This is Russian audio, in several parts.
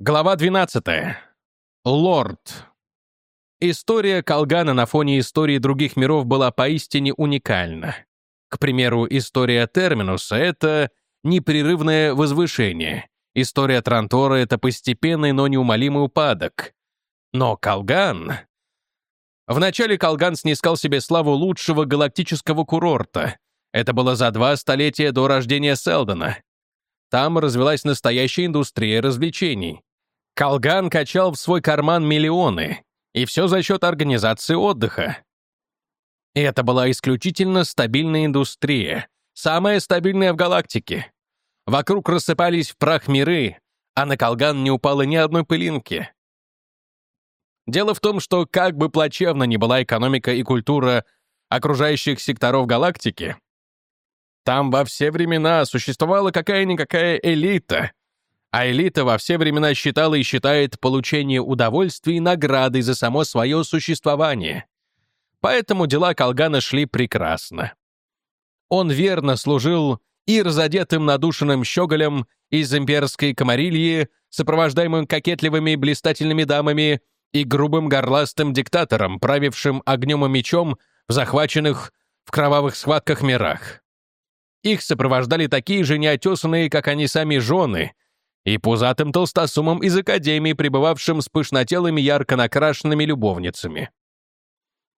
Глава 12. Лорд. История Калгана на фоне истории других миров была поистине уникальна. К примеру, история Терминуса — это непрерывное возвышение. История Трантора — это постепенный, но неумолимый упадок. Но Калган... Вначале Калган снискал себе славу лучшего галактического курорта. Это было за два столетия до рождения Селдона. Там развилась настоящая индустрия развлечений. Калган качал в свой карман миллионы, и все за счет организации отдыха. И это была исключительно стабильная индустрия, самая стабильная в галактике. Вокруг рассыпались в прах миры, а на Калган не упало ни одной пылинки. Дело в том, что как бы плачевно ни была экономика и культура окружающих секторов галактики, там во все времена существовала какая-никакая элита, а элита во все времена считала и считает получение удовольствий наградой за само свое существование. Поэтому дела Калгана шли прекрасно. Он верно служил и разодетым надушенным щеголем из имперской комарильи, сопровождаемым кокетливыми блистательными дамами, и грубым горластым диктатором, правившим огнем и мечом в захваченных в кровавых схватках мирах. Их сопровождали такие же неотесанные, как они сами, жены — и пузатым толстосумом из академии, пребывавшим с пышнотелыми ярко накрашенными любовницами.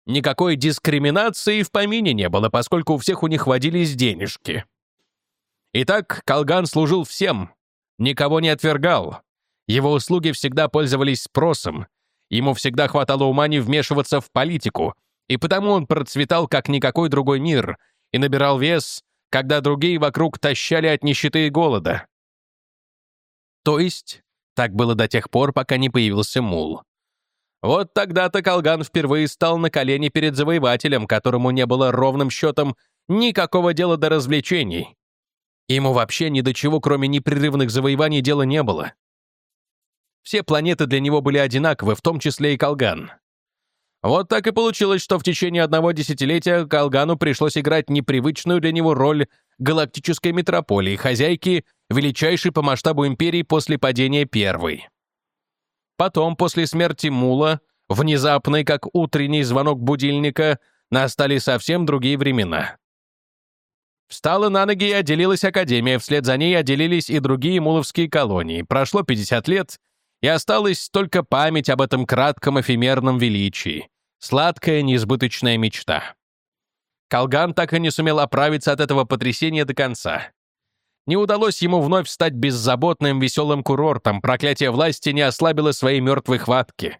Никакой дискриминации в помине не было, поскольку у всех у них водились денежки. Итак, Колган служил всем, никого не отвергал. Его услуги всегда пользовались спросом, ему всегда хватало ума не вмешиваться в политику, и потому он процветал, как никакой другой мир, и набирал вес, когда другие вокруг тащали от нищеты и голода. То есть, так было до тех пор, пока не появился мул. Вот тогда-то Колган впервые стал на колени перед завоевателем, которому не было ровным счетом никакого дела до развлечений. Ему вообще ни до чего, кроме непрерывных завоеваний, дела не было. Все планеты для него были одинаковы, в том числе и Колган. Вот так и получилось, что в течение одного десятилетия Колгану пришлось играть непривычную для него роль галактической метрополии, хозяйки величайшей по масштабу империи после падения первой. Потом, после смерти Мула, внезапный, как утренний звонок будильника, настали совсем другие времена. Встала на ноги и отделилась Академия, вслед за ней отделились и другие муловские колонии. Прошло 50 лет, и осталась только память об этом кратком эфемерном величии. Сладкая, неизбыточная мечта. Колган так и не сумел оправиться от этого потрясения до конца. Не удалось ему вновь стать беззаботным, веселым курортом, проклятие власти не ослабило своей мертвой хватки.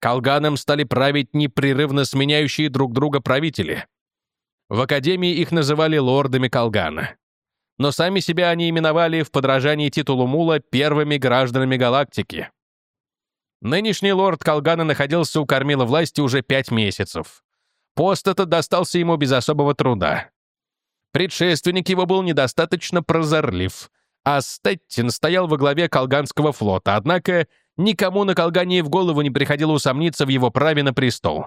Колганом стали править непрерывно сменяющие друг друга правители. В Академии их называли лордами Колгана. Но сами себя они именовали в подражании титулу Мула первыми гражданами галактики. Нынешний лорд Колгана находился у кормила власти уже пять месяцев. Пост этот достался ему без особого труда. Предшественник его был недостаточно прозорлив, а Стеттин стоял во главе Колганского флота, однако никому на Колгане в голову не приходило усомниться в его праве на престол.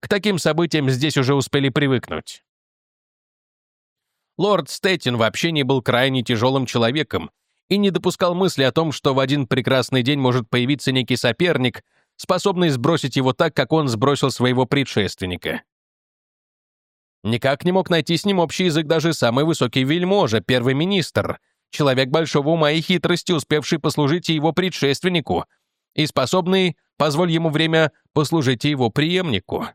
К таким событиям здесь уже успели привыкнуть. Лорд Стеттин в общении был крайне тяжелым человеком и не допускал мысли о том, что в один прекрасный день может появиться некий соперник, способный сбросить его так, как он сбросил своего предшественника. Никак не мог найти с ним общий язык даже самый высокий вельможа, первый министр, человек большого ума и хитрости, успевший послужить его предшественнику, и способный, позволь ему время, послужить его преемнику.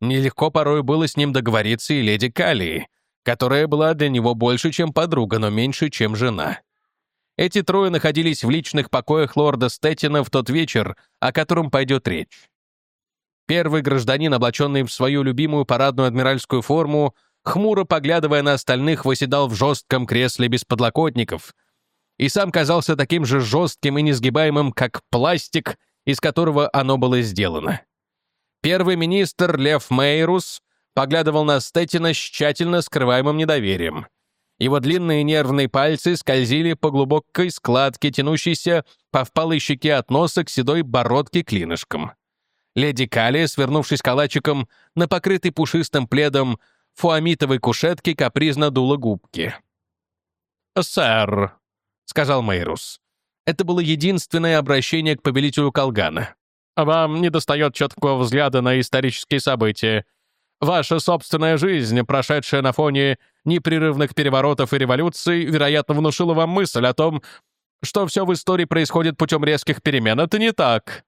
Нелегко порой было с ним договориться и леди Калии, которая была для него больше, чем подруга, но меньше, чем жена. Эти трое находились в личных покоях лорда Стеттина в тот вечер, о котором пойдет речь. Первый гражданин, облаченный в свою любимую парадную адмиральскую форму, хмуро поглядывая на остальных, выседал в жестком кресле без подлокотников и сам казался таким же жестким и несгибаемым, как пластик, из которого оно было сделано. Первый министр Лев Мейрус поглядывал на Стетина с тщательно скрываемым недоверием. Его длинные нервные пальцы скользили по глубокой складке, тянущейся по впалой щеке от носа к седой бородке клинышком. Леди Калия, свернувшись калачиком на покрытой пушистым пледом фуамитовой кушетке, капризно дула губки. «Сэр», — сказал Мейрус, Это было единственное обращение к повелителю Колгана. «Вам недостает четкого взгляда на исторические события. Ваша собственная жизнь, прошедшая на фоне непрерывных переворотов и революций, вероятно, внушила вам мысль о том, что все в истории происходит путем резких перемен. Это не так».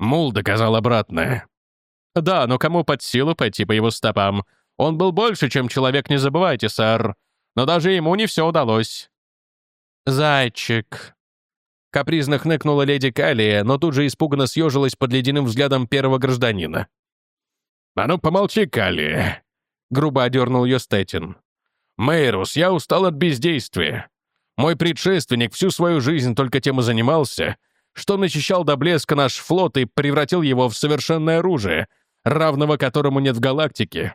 Мул доказал обратное. «Да, но кому под силу пойти по его стопам? Он был больше, чем человек, не забывайте, сэр. Но даже ему не все удалось». «Зайчик», Капризно хныкнула леди Калия, но тут же испуганно съежилась под ледяным взглядом первого гражданина. «А ну, помолчи, Калия!» — грубо одернул ее Стэтин. «Мейрус, я устал от бездействия. Мой предшественник всю свою жизнь только тем и занимался, что начищал до блеска наш флот и превратил его в совершенное оружие, равного которому нет в галактике.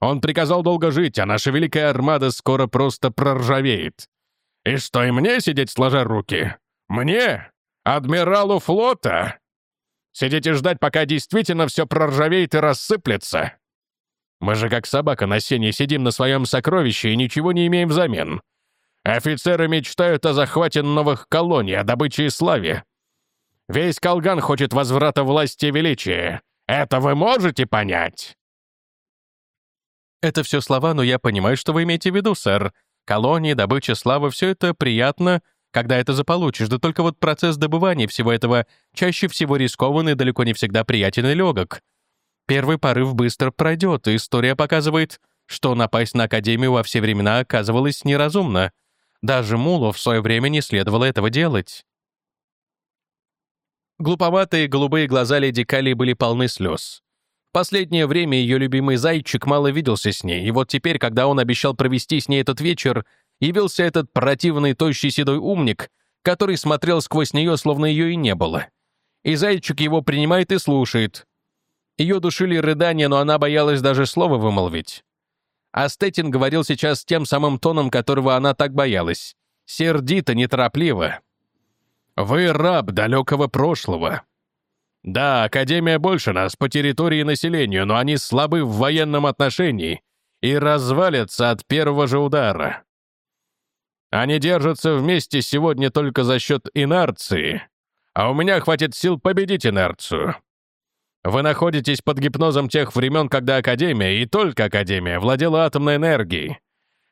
Он приказал долго жить, а наша великая армада скоро просто проржавеет. И что, и мне сидеть сложа руки? Мне? Адмиралу флота? Сидеть и ждать, пока действительно все проржавеет и рассыплется? Мы же как собака на сене сидим на своем сокровище и ничего не имеем взамен. Офицеры мечтают о захвате новых колоний, о добыче и славе. Весь Колган хочет возврата власти и величия. Это вы можете понять?» «Это все слова, но я понимаю, что вы имеете в виду, сэр. Колонии, добыча славы — все это приятно, когда это заполучишь, да только вот процесс добывания всего этого чаще всего рискованный и далеко не всегда приятен и легок. Первый порыв быстро пройдет, и история показывает, что напасть на Академию во все времена оказывалось неразумно. Даже Мулу в свое время не следовало этого делать. Глуповатые голубые глаза леди Кали были полны слез. Последнее время ее любимый зайчик мало виделся с ней, и вот теперь, когда он обещал провести с ней этот вечер, явился этот противный тощий седой умник, который смотрел сквозь нее, словно ее и не было. И зайчик его принимает и слушает. Ее душили рыдания, но она боялась даже слова вымолвить. А Стеттин говорил сейчас тем самым тоном, которого она так боялась. Сердито, неторопливо. «Вы раб далекого прошлого. Да, Академия больше нас по территории и населению, но они слабы в военном отношении и развалятся от первого же удара. Они держатся вместе сегодня только за счет инерции, а у меня хватит сил победить инерцию. Вы находитесь под гипнозом тех времен, когда Академия, и только Академия, владела атомной энергией.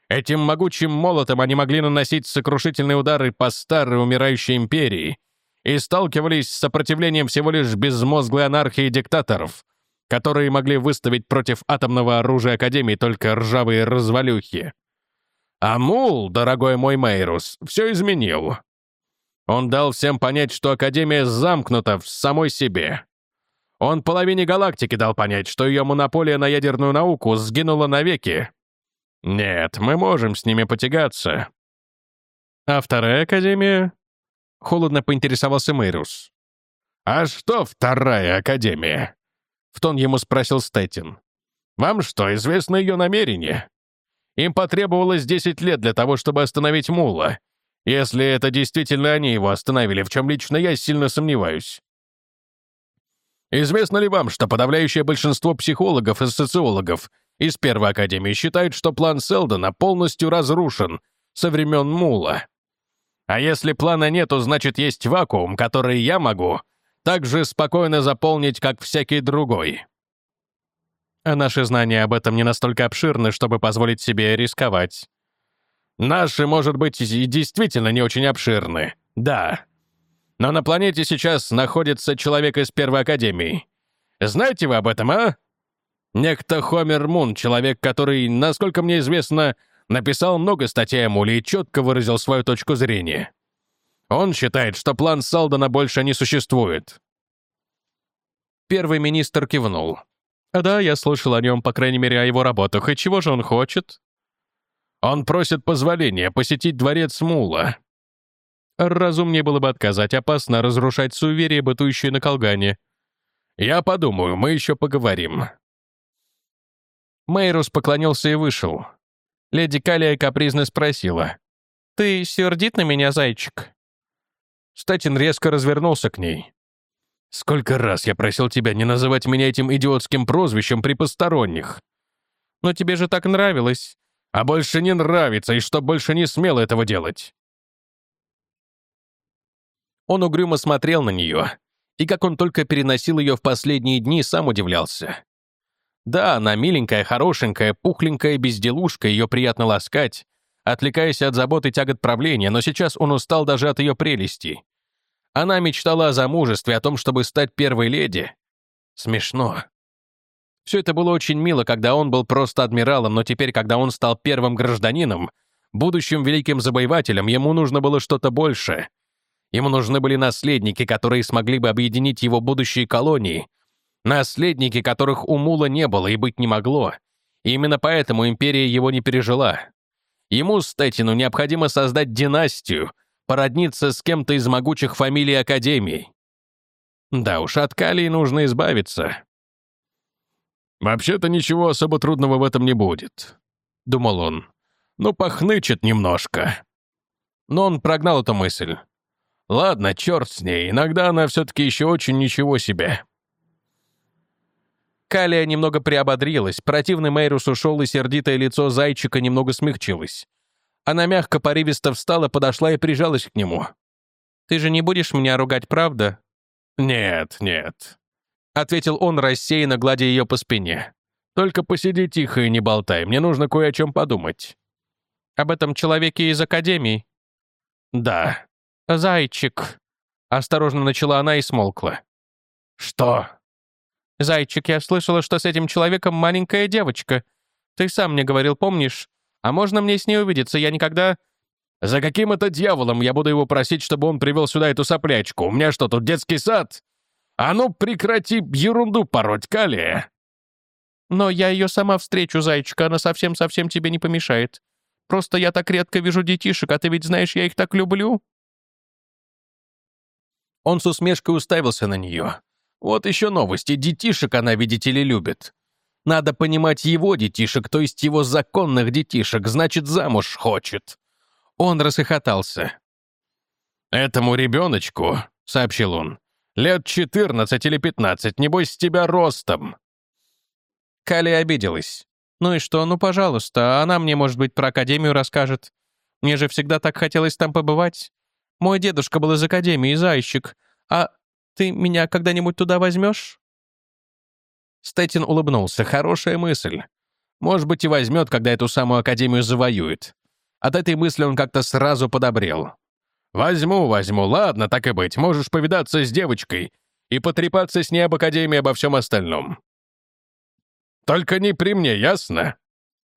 Этим могучим молотом они могли наносить сокрушительные удары по старой умирающей империи и сталкивались с сопротивлением всего лишь безмозглой анархии диктаторов, которые могли выставить против атомного оружия Академии только ржавые развалюхи. А Мул, дорогой мой Мейрус, все изменил. Он дал всем понять, что Академия замкнута в самой себе. Он половине галактики дал понять, что ее монополия на ядерную науку сгинула навеки. Нет, мы можем с ними потягаться. А вторая Академия? Холодно поинтересовался Мейрус. «А что вторая Академия?» В тон ему спросил Стэтин. «Вам что, известно ее намерение? Им потребовалось 10 лет для того, чтобы остановить Мула. Если это действительно они его остановили, в чем лично я сильно сомневаюсь. Известно ли вам, что подавляющее большинство психологов и социологов из Первой Академии считают, что план Селдона полностью разрушен со времен Мула? А если плана нет, то значит есть вакуум, который я могу так же спокойно заполнить, как всякий другой. А наши знания об этом не настолько обширны, чтобы позволить себе рисковать. Наши, может быть, и действительно не очень обширны. Да. Но на планете сейчас находится человек из Первой Академии. Знаете вы об этом, а? Некто Хомер Мун, человек, который, насколько мне известно, написал много статей о Муле и четко выразил свою точку зрения. Он считает, что план Салдана больше не существует. Первый министр кивнул. Да, я слышал о нем, по крайней мере, о его работах. И чего же он хочет? Он просит позволения посетить дворец Мула. Разумнее было бы отказать, опасно разрушать суеверие, бытующее на Колгане. Я подумаю, мы еще поговорим. Мейрус поклонился и вышел. Леди Калия капризно спросила. «Ты сердит на меня, зайчик?» Статин резко развернулся к ней. Сколько раз я просил тебя не называть меня этим идиотским прозвищем при посторонних. Но тебе же так нравилось. А больше не нравится, и что больше не смел этого делать. Он угрюмо смотрел на нее, и как он только переносил ее в последние дни, сам удивлялся. Да, она миленькая, хорошенькая, пухленькая безделушка, ее приятно ласкать, отвлекаясь от забот и тягот правления, но сейчас он устал даже от ее прелестей. Она мечтала о замужестве, о том, чтобы стать первой леди. Смешно. Все это было очень мило, когда он был просто адмиралом, но теперь, когда он стал первым гражданином, будущим великим завоевателем, ему нужно было что-то большее. Ему нужны были наследники, которые смогли бы объединить его будущие колонии. Наследники, которых у Мула не было и быть не могло. И именно поэтому империя его не пережила. Ему, Стэтину, необходимо создать династию, породниться с кем-то из могучих фамилий Академии. Да уж, от Калии нужно избавиться. «Вообще-то ничего особо трудного в этом не будет», — думал он. «Ну, похнычет немножко». Но он прогнал эту мысль. Ладно, черт с ней, иногда она все-таки еще очень ничего себе. Калия немного приободрилась, противный Мейрус ушел, и сердитое лицо зайчика немного смягчилось. Она мягко порывисто встала, подошла и прижалась к нему. «Ты же не будешь меня ругать, правда?» «Нет, нет», — ответил он, рассеянно гладя ее по спине. «Только посиди тихо и не болтай, мне нужно кое о чем подумать». «Об этом человеке из Академии?» «Да», «Зайчик», — осторожно начала она и смолкла. «Что?» «Зайчик, я слышала, что с этим человеком маленькая девочка. Ты сам мне говорил, помнишь? А можно мне с ней увидеться? Я никогда...» «За каким это дьяволом я буду его просить, чтобы он привел сюда эту соплячку? У меня что, тут детский сад? А ну, прекрати ерунду пороть, Калия!» «Но я ее сама встречу, зайчика, она совсем-совсем тебе не помешает. Просто я так редко вижу детишек, а ты ведь знаешь, я их так люблю». Он с усмешкой уставился на нее. Вот еще новости. Детишек она, видите ли, любит. Надо понимать его детишек, то есть его законных детишек, значит, замуж хочет. Он рассохотался. «Этому ребеночку», — сообщил он, — «лет 14 или 15, небось, с тебя ростом». Кали обиделась. «Ну и что, ну, пожалуйста, она мне, может быть, про Академию расскажет. Мне же всегда так хотелось там побывать. Мой дедушка был из Академии, зайчик. А ты меня когда-нибудь туда возьмешь?» Стэтин улыбнулся. «Хорошая мысль. Может быть, и возьмет, когда эту самую Академию завоюет». От этой мысли он как-то сразу подобрел. «Возьму, возьму. Ладно, так и быть. Можешь повидаться с девочкой и потрепаться с ней об Академии обо всем остальном. Только не при мне, ясно?»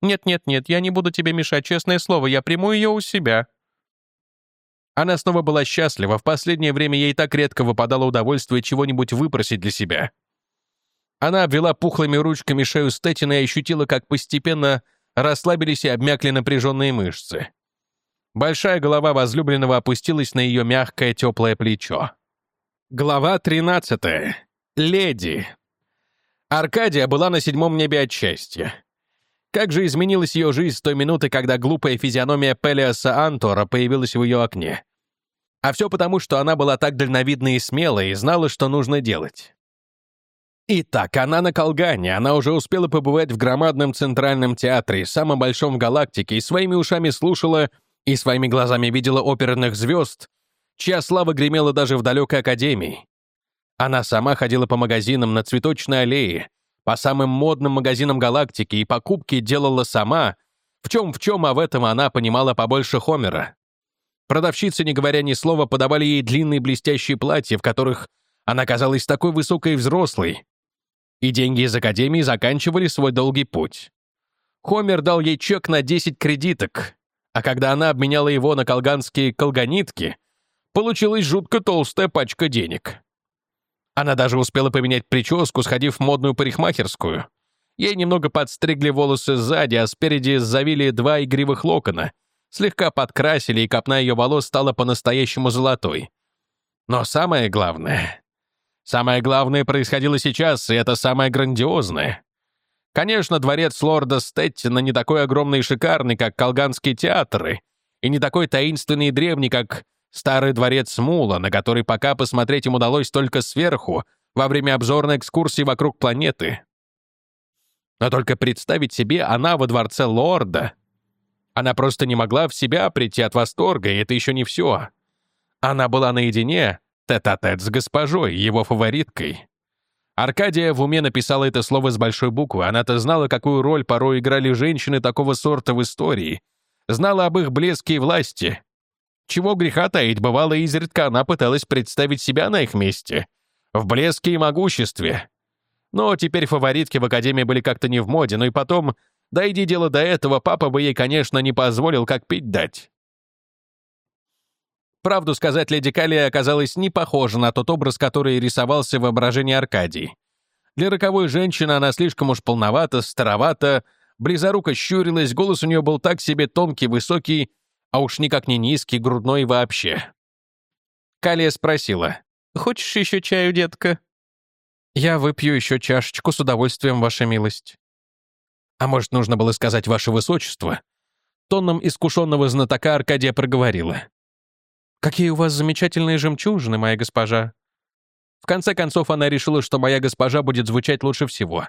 «Нет-нет-нет, я не буду тебе мешать, честное слово, я приму ее у себя», она снова была счастлива, в последнее время ей так редко выпадало удовольствие чего-нибудь выпросить для себя. Она обвела пухлыми ручками шею Стэтина и ощутила, как постепенно расслабились и обмякли напряженные мышцы. Большая голова возлюбленного опустилась на ее мягкое теплое плечо. Глава 13. Леди. Аркадия была на седьмом небе от счастья. Как же изменилась ее жизнь с той минуты, когда глупая физиономия Пелиаса Антора появилась в ее окне. А все потому, что она была так дальновидна и смелая и знала, что нужно делать. Итак, она на Колгане, она уже успела побывать в громадном центральном театре, самом большом в галактике, и своими ушами слушала и своими глазами видела оперных звезд, чья слава гремела даже в далекой академии. Она сама ходила по магазинам на цветочной аллее, по самым модным магазинам галактики и покупки делала сама, в чем в чем, а в этом она понимала побольше Хомера. Продавщицы, не говоря ни слова, подавали ей длинные блестящие платья, в которых она казалась такой высокой и взрослой. И деньги из академии заканчивали свой долгий путь. Хомер дал ей чек на 10 кредиток, а когда она обменяла его на колганские колганитки, получилась жутко толстая пачка денег. Она даже успела поменять прическу, сходив в модную парикмахерскую. Ей немного подстригли волосы сзади, а спереди завили два игривых локона. Слегка подкрасили, и копна ее волос стала по-настоящему золотой. Но самое главное... Самое главное происходило сейчас, и это самое грандиозное. Конечно, дворец лорда Стеттина не такой огромный и шикарный, как колганские театры, и не такой таинственный и древний, как Старый дворец Мула, на который пока посмотреть им удалось только сверху, во время обзорной экскурсии вокруг планеты. Но только представить себе она во дворце лорда. Она просто не могла в себя прийти от восторга, и это еще не все. Она была наедине тет-а-тет с госпожой, его фавориткой. Аркадия в уме написала это слово с большой буквы. Она-то знала, какую роль порой играли женщины такого сорта в истории. Знала об их блеске и власти. Чего греха таить, бывало, изредка она пыталась представить себя на их месте. В блеске и могуществе. Но теперь фаворитки в Академии были как-то не в моде, ну и потом, дойди дело до этого, папа бы ей, конечно, не позволил как пить дать. Правду сказать, леди Калия оказалась не похожа на тот образ, который рисовался в воображении Аркадии. Для роковой женщины она слишком уж полновата, старовата, близоруко щурилась, голос у нее был так себе тонкий, высокий, а уж никак не низкий, грудной вообще. Калия спросила, «Хочешь еще чаю, детка?» «Я выпью еще чашечку с удовольствием, ваша милость». «А может, нужно было сказать ваше высочество?» Тоном искушенного знатока Аркадия проговорила. «Какие у вас замечательные жемчужины, моя госпожа!» В конце концов, она решила, что «моя госпожа» будет звучать лучше всего.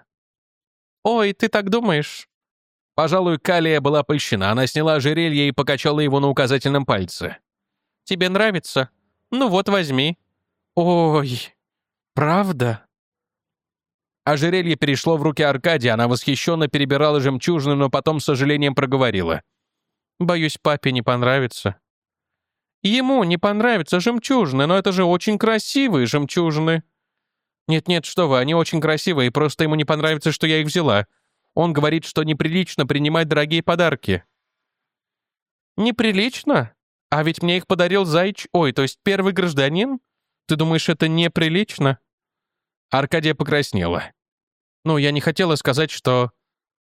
«Ой, ты так думаешь?» Пожалуй, Калия была польщена. Она сняла ожерелье и покачала его на указательном пальце. «Тебе нравится? Ну вот, возьми». «Ой, правда?» Ожерелье перешло в руки Аркадия, она восхищенно перебирала жемчужины, но потом с сожалением проговорила. «Боюсь, папе не понравится». Ему не понравятся жемчужины, но это же очень красивые жемчужины. Нет-нет, что вы, они очень красивые, просто ему не понравится, что я их взяла. Он говорит, что неприлично принимать дорогие подарки. Неприлично? А ведь мне их подарил Зайч, ой, то есть первый гражданин? Ты думаешь, это неприлично? Аркадия покраснела. Ну, я не хотела сказать, что...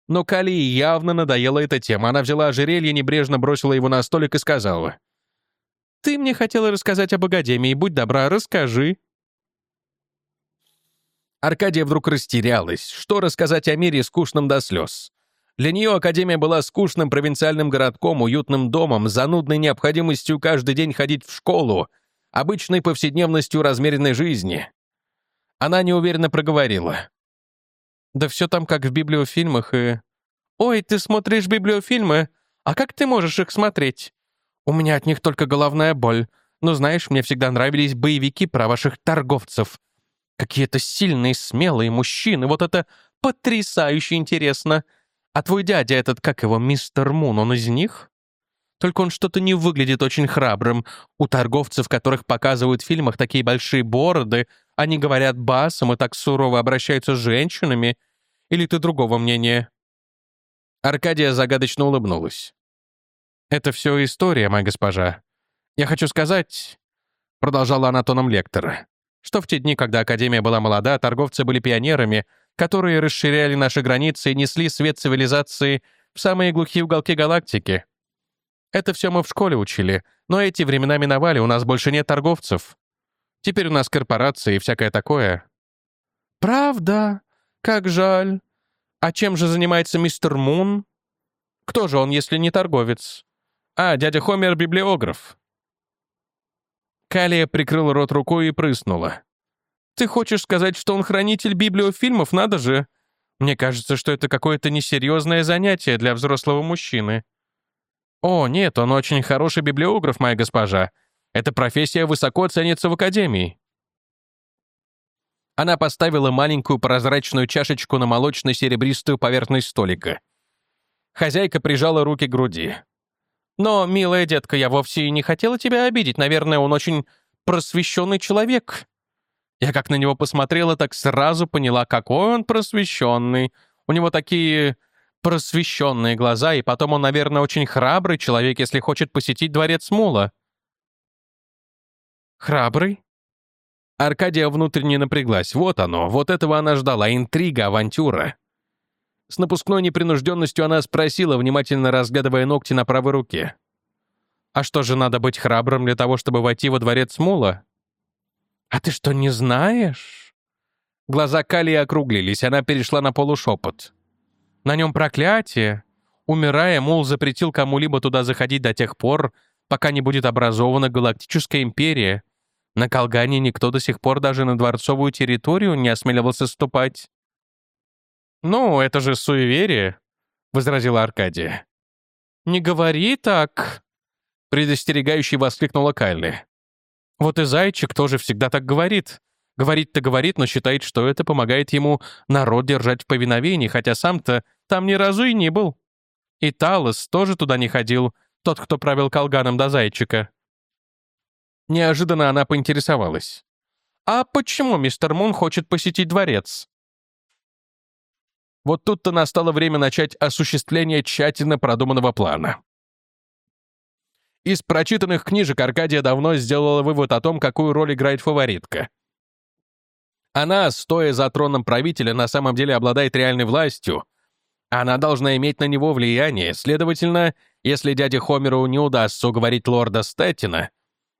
Но Калии явно надоела эта тема. Она взяла ожерелье, небрежно бросила его на столик и сказала. Ты мне хотела рассказать об Академии, будь добра, расскажи». Аркадия вдруг растерялась. Что рассказать о мире скучном до слез? Для нее Академия была скучным провинциальным городком, уютным домом, занудной необходимостью каждый день ходить в школу, обычной повседневностью размеренной жизни. Она неуверенно проговорила. «Да все там как в библиофильмах и...» «Ой, ты смотришь библиофильмы? А как ты можешь их смотреть? У меня от них только головная боль. Но знаешь, мне всегда нравились боевики про ваших торговцев. Какие-то сильные, смелые мужчины. Вот это потрясающе интересно. А твой дядя этот, как его, мистер Мун, он из них? Только он что-то не выглядит очень храбрым. У торговцев, которых показывают в фильмах такие большие бороды, они говорят басом и так сурово обращаются с женщинами. Или ты другого мнения?» Аркадия загадочно улыбнулась. «Это все история, моя госпожа. Я хочу сказать...» Продолжала она тоном лектора. «Что в те дни, когда Академия была молода, торговцы были пионерами, которые расширяли наши границы и несли свет цивилизации в самые глухие уголки галактики. Это все мы в школе учили, но эти времена миновали, у нас больше нет торговцев. Теперь у нас корпорации и всякое такое». «Правда? Как жаль. А чем же занимается мистер Мун? Кто же он, если не торговец?» «А, дядя Хомер — библиограф». Калия прикрыла рот рукой и прыснула. «Ты хочешь сказать, что он хранитель библиофильмов, надо же? Мне кажется, что это какое-то несерьезное занятие для взрослого мужчины». «О, нет, он очень хороший библиограф, моя госпожа. Эта профессия высоко ценится в Академии». Она поставила маленькую прозрачную чашечку на молочно-серебристую поверхность столика. Хозяйка прижала руки к груди. Но, милая детка, я вовсе и не хотела тебя обидеть. Наверное, он очень просвещенный человек. Я как на него посмотрела, так сразу поняла, какой он просвещенный. У него такие просвещенные глаза, и потом он, наверное, очень храбрый человек, если хочет посетить дворец Мула. Храбрый? Аркадия внутренне напряглась. Вот оно, вот этого она ждала, интрига, авантюра. С напускной непринужденностью она спросила, внимательно разглядывая ногти на правой руке. «А что же, надо быть храбрым для того, чтобы войти во дворец Мула?» «А ты что, не знаешь?» Глаза Калии округлились, она перешла на полушепот. «На нем проклятие. Умирая, Мул запретил кому-либо туда заходить до тех пор, пока не будет образована Галактическая империя. На Колгане никто до сих пор даже на дворцовую территорию не осмеливался ступать. «Ну, это же суеверие», — возразила Аркадия. «Не говори так», — предостерегающий воскликнула Кайли. Вот и Зайчик тоже всегда так говорит. Говорит-то говорит, но считает, что это помогает ему народ держать в повиновении, хотя сам-то там ни разу и не был. И Талос тоже туда не ходил, тот, кто правил колганом до Зайчика. Неожиданно она поинтересовалась. «А почему мистер Мун хочет посетить дворец?» Вот тут-то настало время начать осуществление тщательно продуманного плана. Из прочитанных книжек Аркадия давно сделала вывод о том, какую роль играет фаворитка. Она, стоя за троном правителя, на самом деле обладает реальной властью. Она должна иметь на него влияние. Следовательно, если дяде Хомеру не удастся уговорить лорда Стэттина,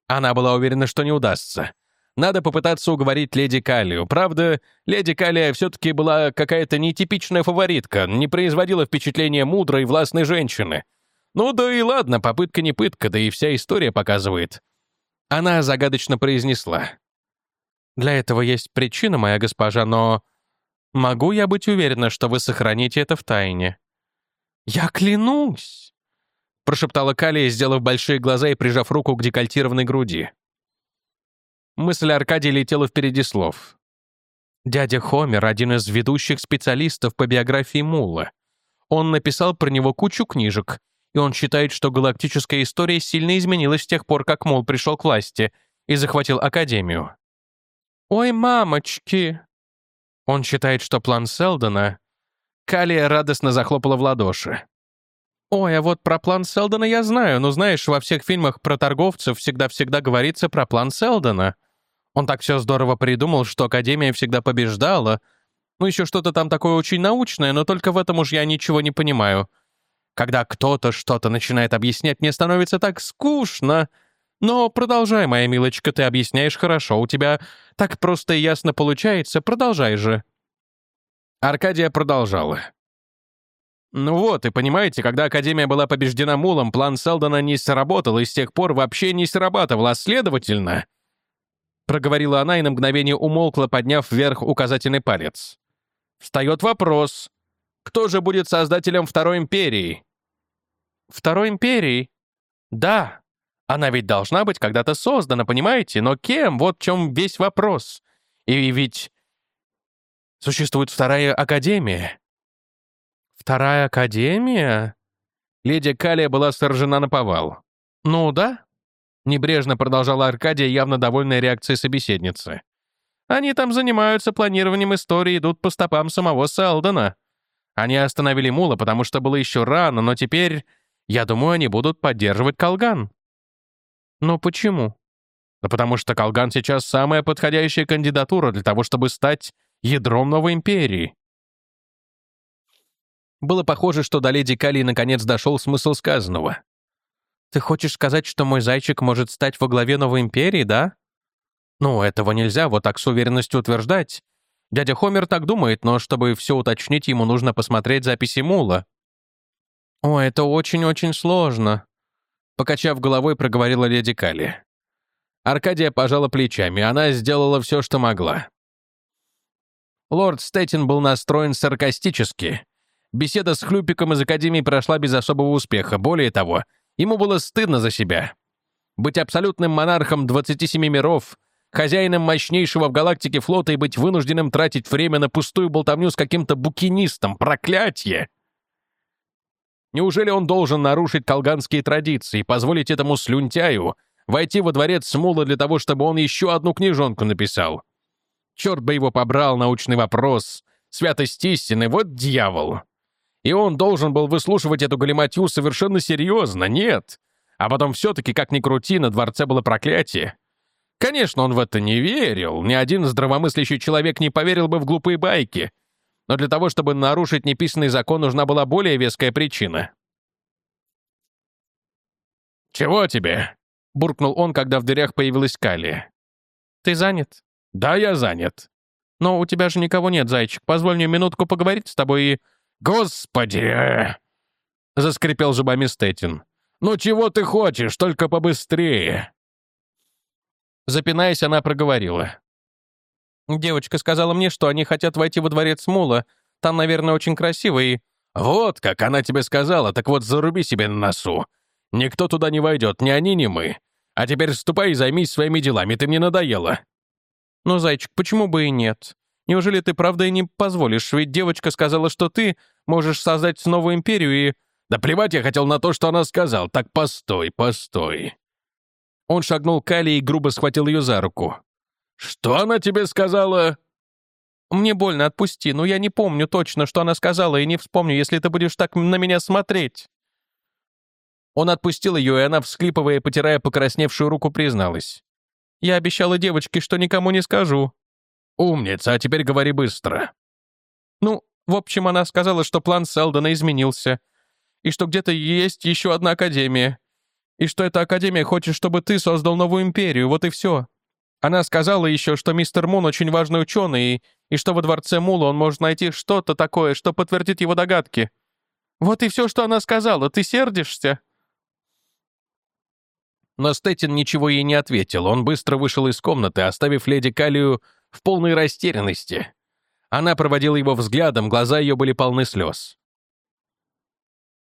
она была уверена, что не удастся. Надо попытаться уговорить леди Калию. Правда, леди Калия все-таки была какая-то нетипичная фаворитка, не производила впечатления мудрой и властной женщины. Ну да и ладно, попытка не пытка, да и вся история показывает. Она загадочно произнесла. Для этого есть причина, моя госпожа, но... Могу я быть уверена, что вы сохраните это в тайне?» «Я клянусь!» — прошептала Калия, сделав большие глаза и прижав руку к декольтированной груди. Мысль Аркадия летела впереди слов. Дядя Хомер — один из ведущих специалистов по биографии Мула. Он написал про него кучу книжек, и он считает, что галактическая история сильно изменилась с тех пор, как Мул пришел к власти и захватил Академию. «Ой, мамочки!» Он считает, что план Селдона... Калия радостно захлопала в ладоши. «Ой, а вот про план Селдона я знаю, но знаешь, во всех фильмах про торговцев всегда-всегда говорится про план Селдона. Он так все здорово придумал, что Академия всегда побеждала. Ну, еще что-то там такое очень научное, но только в этом уж я ничего не понимаю. Когда кто-то что-то начинает объяснять, мне становится так скучно. Но продолжай, моя милочка, ты объясняешь хорошо, у тебя так просто и ясно получается, продолжай же». Аркадия продолжала. Ну вот, и понимаете, когда Академия была побеждена Мулом, план Селдона не сработал и с тех пор вообще не срабатывал, а следовательно... Проговорила она и на мгновение умолкла, подняв вверх указательный палец. Встает вопрос. Кто же будет создателем Второй Империи? Второй Империи? Да, она ведь должна быть когда-то создана, понимаете? Но кем? Вот в чем весь вопрос. И ведь существует вторая академия. Вторая академия? Леди Калия была сражена на повал. Ну да. Небрежно продолжала Аркадия, явно довольная реакцией собеседницы. Они там занимаются планированием истории, идут по стопам самого Селдона. Они остановили Мула, потому что было еще рано, но теперь, я думаю, они будут поддерживать Колган. Но почему? Да потому что Колган сейчас самая подходящая кандидатура для того, чтобы стать ядром новой империи. Было похоже, что до леди Кали наконец дошел смысл сказанного. «Ты хочешь сказать, что мой зайчик может стать во главе новой империи, да?» «Ну, этого нельзя вот так с уверенностью утверждать. Дядя Хомер так думает, но чтобы все уточнить, ему нужно посмотреть записи Мула». «О, это очень-очень сложно», Покачав головой, проговорила леди Калли. Аркадия пожала плечами, она сделала все, что могла. Лорд Стейтин был настроен саркастически. Беседа с Хлюпиком из Академии прошла без особого успеха. Более того, ему было стыдно за себя. Быть абсолютным монархом 27 миров, хозяином мощнейшего в галактике флота и быть вынужденным тратить время на пустую болтовню с каким-то букинистом. Проклятье! Неужели он должен нарушить колганские традиции и позволить этому слюнтяю войти во дворец Смула для того, чтобы он еще одну книжонку написал? Черт бы его побрал, научный вопрос. Святость истины, вот дьявол. И он должен был выслушивать эту галиматью совершенно серьезно, нет. А потом все-таки, как ни крути, на дворце было проклятие. Конечно, он в это не верил. Ни один здравомыслящий человек не поверил бы в глупые байки — но для того, чтобы нарушить неписанный закон, нужна была более веская причина. «Чего тебе?» — буркнул он, когда в дверях появилась Калия. «Ты занят?» «Да, я занят». «Но у тебя же никого нет, зайчик. Позволь мне минутку поговорить с тобой и...» «Господи!» — заскрипел зубами Стэтин. «Ну чего ты хочешь, только побыстрее!» Запинаясь, она проговорила. Девочка сказала мне, что они хотят войти во дворец Мула. Там, наверное, очень красиво и...» «Вот как она тебе сказала, так вот заруби себе на носу. Никто туда не войдет, ни они, ни мы. А теперь ступай и займись своими делами, ты мне надоела». «Ну, зайчик, почему бы и нет? Неужели ты правда и не позволишь? Ведь девочка сказала, что ты можешь создать новую империю и...» «Да плевать я хотел на то, что она сказала. Так постой, постой». Он шагнул к Али и грубо схватил ее за руку. «Что она тебе сказала?» «Мне больно, отпусти, но я не помню точно, что она сказала, и не вспомню, если ты будешь так на меня смотреть». Он отпустил ее, и она, всхлипывая и потирая покрасневшую руку, призналась. «Я обещала девочке, что никому не скажу». «Умница, а теперь говори быстро». «Ну, в общем, она сказала, что план Селдона изменился, и что где-то есть еще одна академия, и что эта академия хочет, чтобы ты создал новую империю, вот и все. Она сказала еще, что мистер Мун очень важный ученый, и, и что во дворце Мула он может найти что-то такое, что подтвердит его догадки. Вот и все, что она сказала. Ты сердишься?» Но Стеттин ничего ей не ответил. Он быстро вышел из комнаты, оставив леди Калию в полной растерянности. Она проводила его взглядом, глаза ее были полны слез.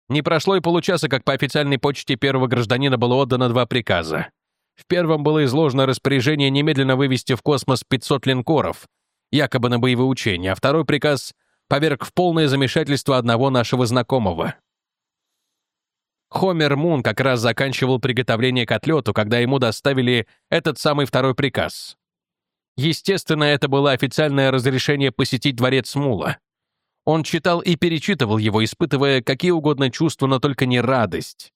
Не прошло и получаса, как по официальной почте первого гражданина было отдано два приказа. В первом было изложено распоряжение немедленно вывести в космос 500 линкоров, якобы на боевые учения, а второй приказ поверг в полное замешательство одного нашего знакомого. Хомер Мун как раз заканчивал приготовление к отлету, когда ему доставили этот самый второй приказ. Естественно, это было официальное разрешение посетить дворец Мула. Он читал и перечитывал его, испытывая какие угодно чувства, но только не радость.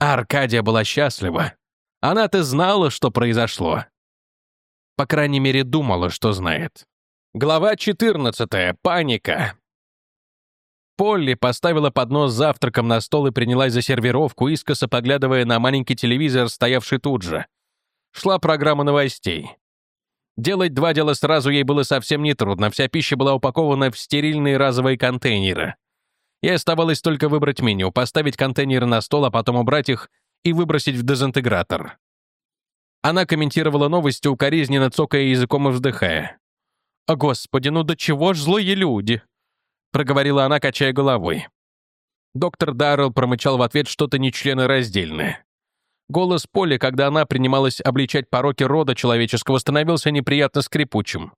А Аркадия была счастлива. Она-то знала, что произошло. По крайней мере, думала, что знает. Глава 14. Паника. Полли поставила поднос с завтраком на стол и принялась за сервировку, искоса поглядывая на маленький телевизор, стоявший тут же. Шла программа новостей. Делать два дела сразу ей было совсем нетрудно, вся пища была упакована в стерильные разовые контейнеры. Ей оставалось только выбрать меню, поставить контейнеры на стол, а потом убрать их и выбросить в дезинтегратор. Она комментировала новости, укоризненно цокая языком и вздыхая. «О, Господи, ну до чего ж злые люди!» проговорила она, качая головой. Доктор Даррелл промычал в ответ что-то нечленораздельное. Голос Поли, когда она принималась обличать пороки рода человеческого, становился неприятно скрипучим.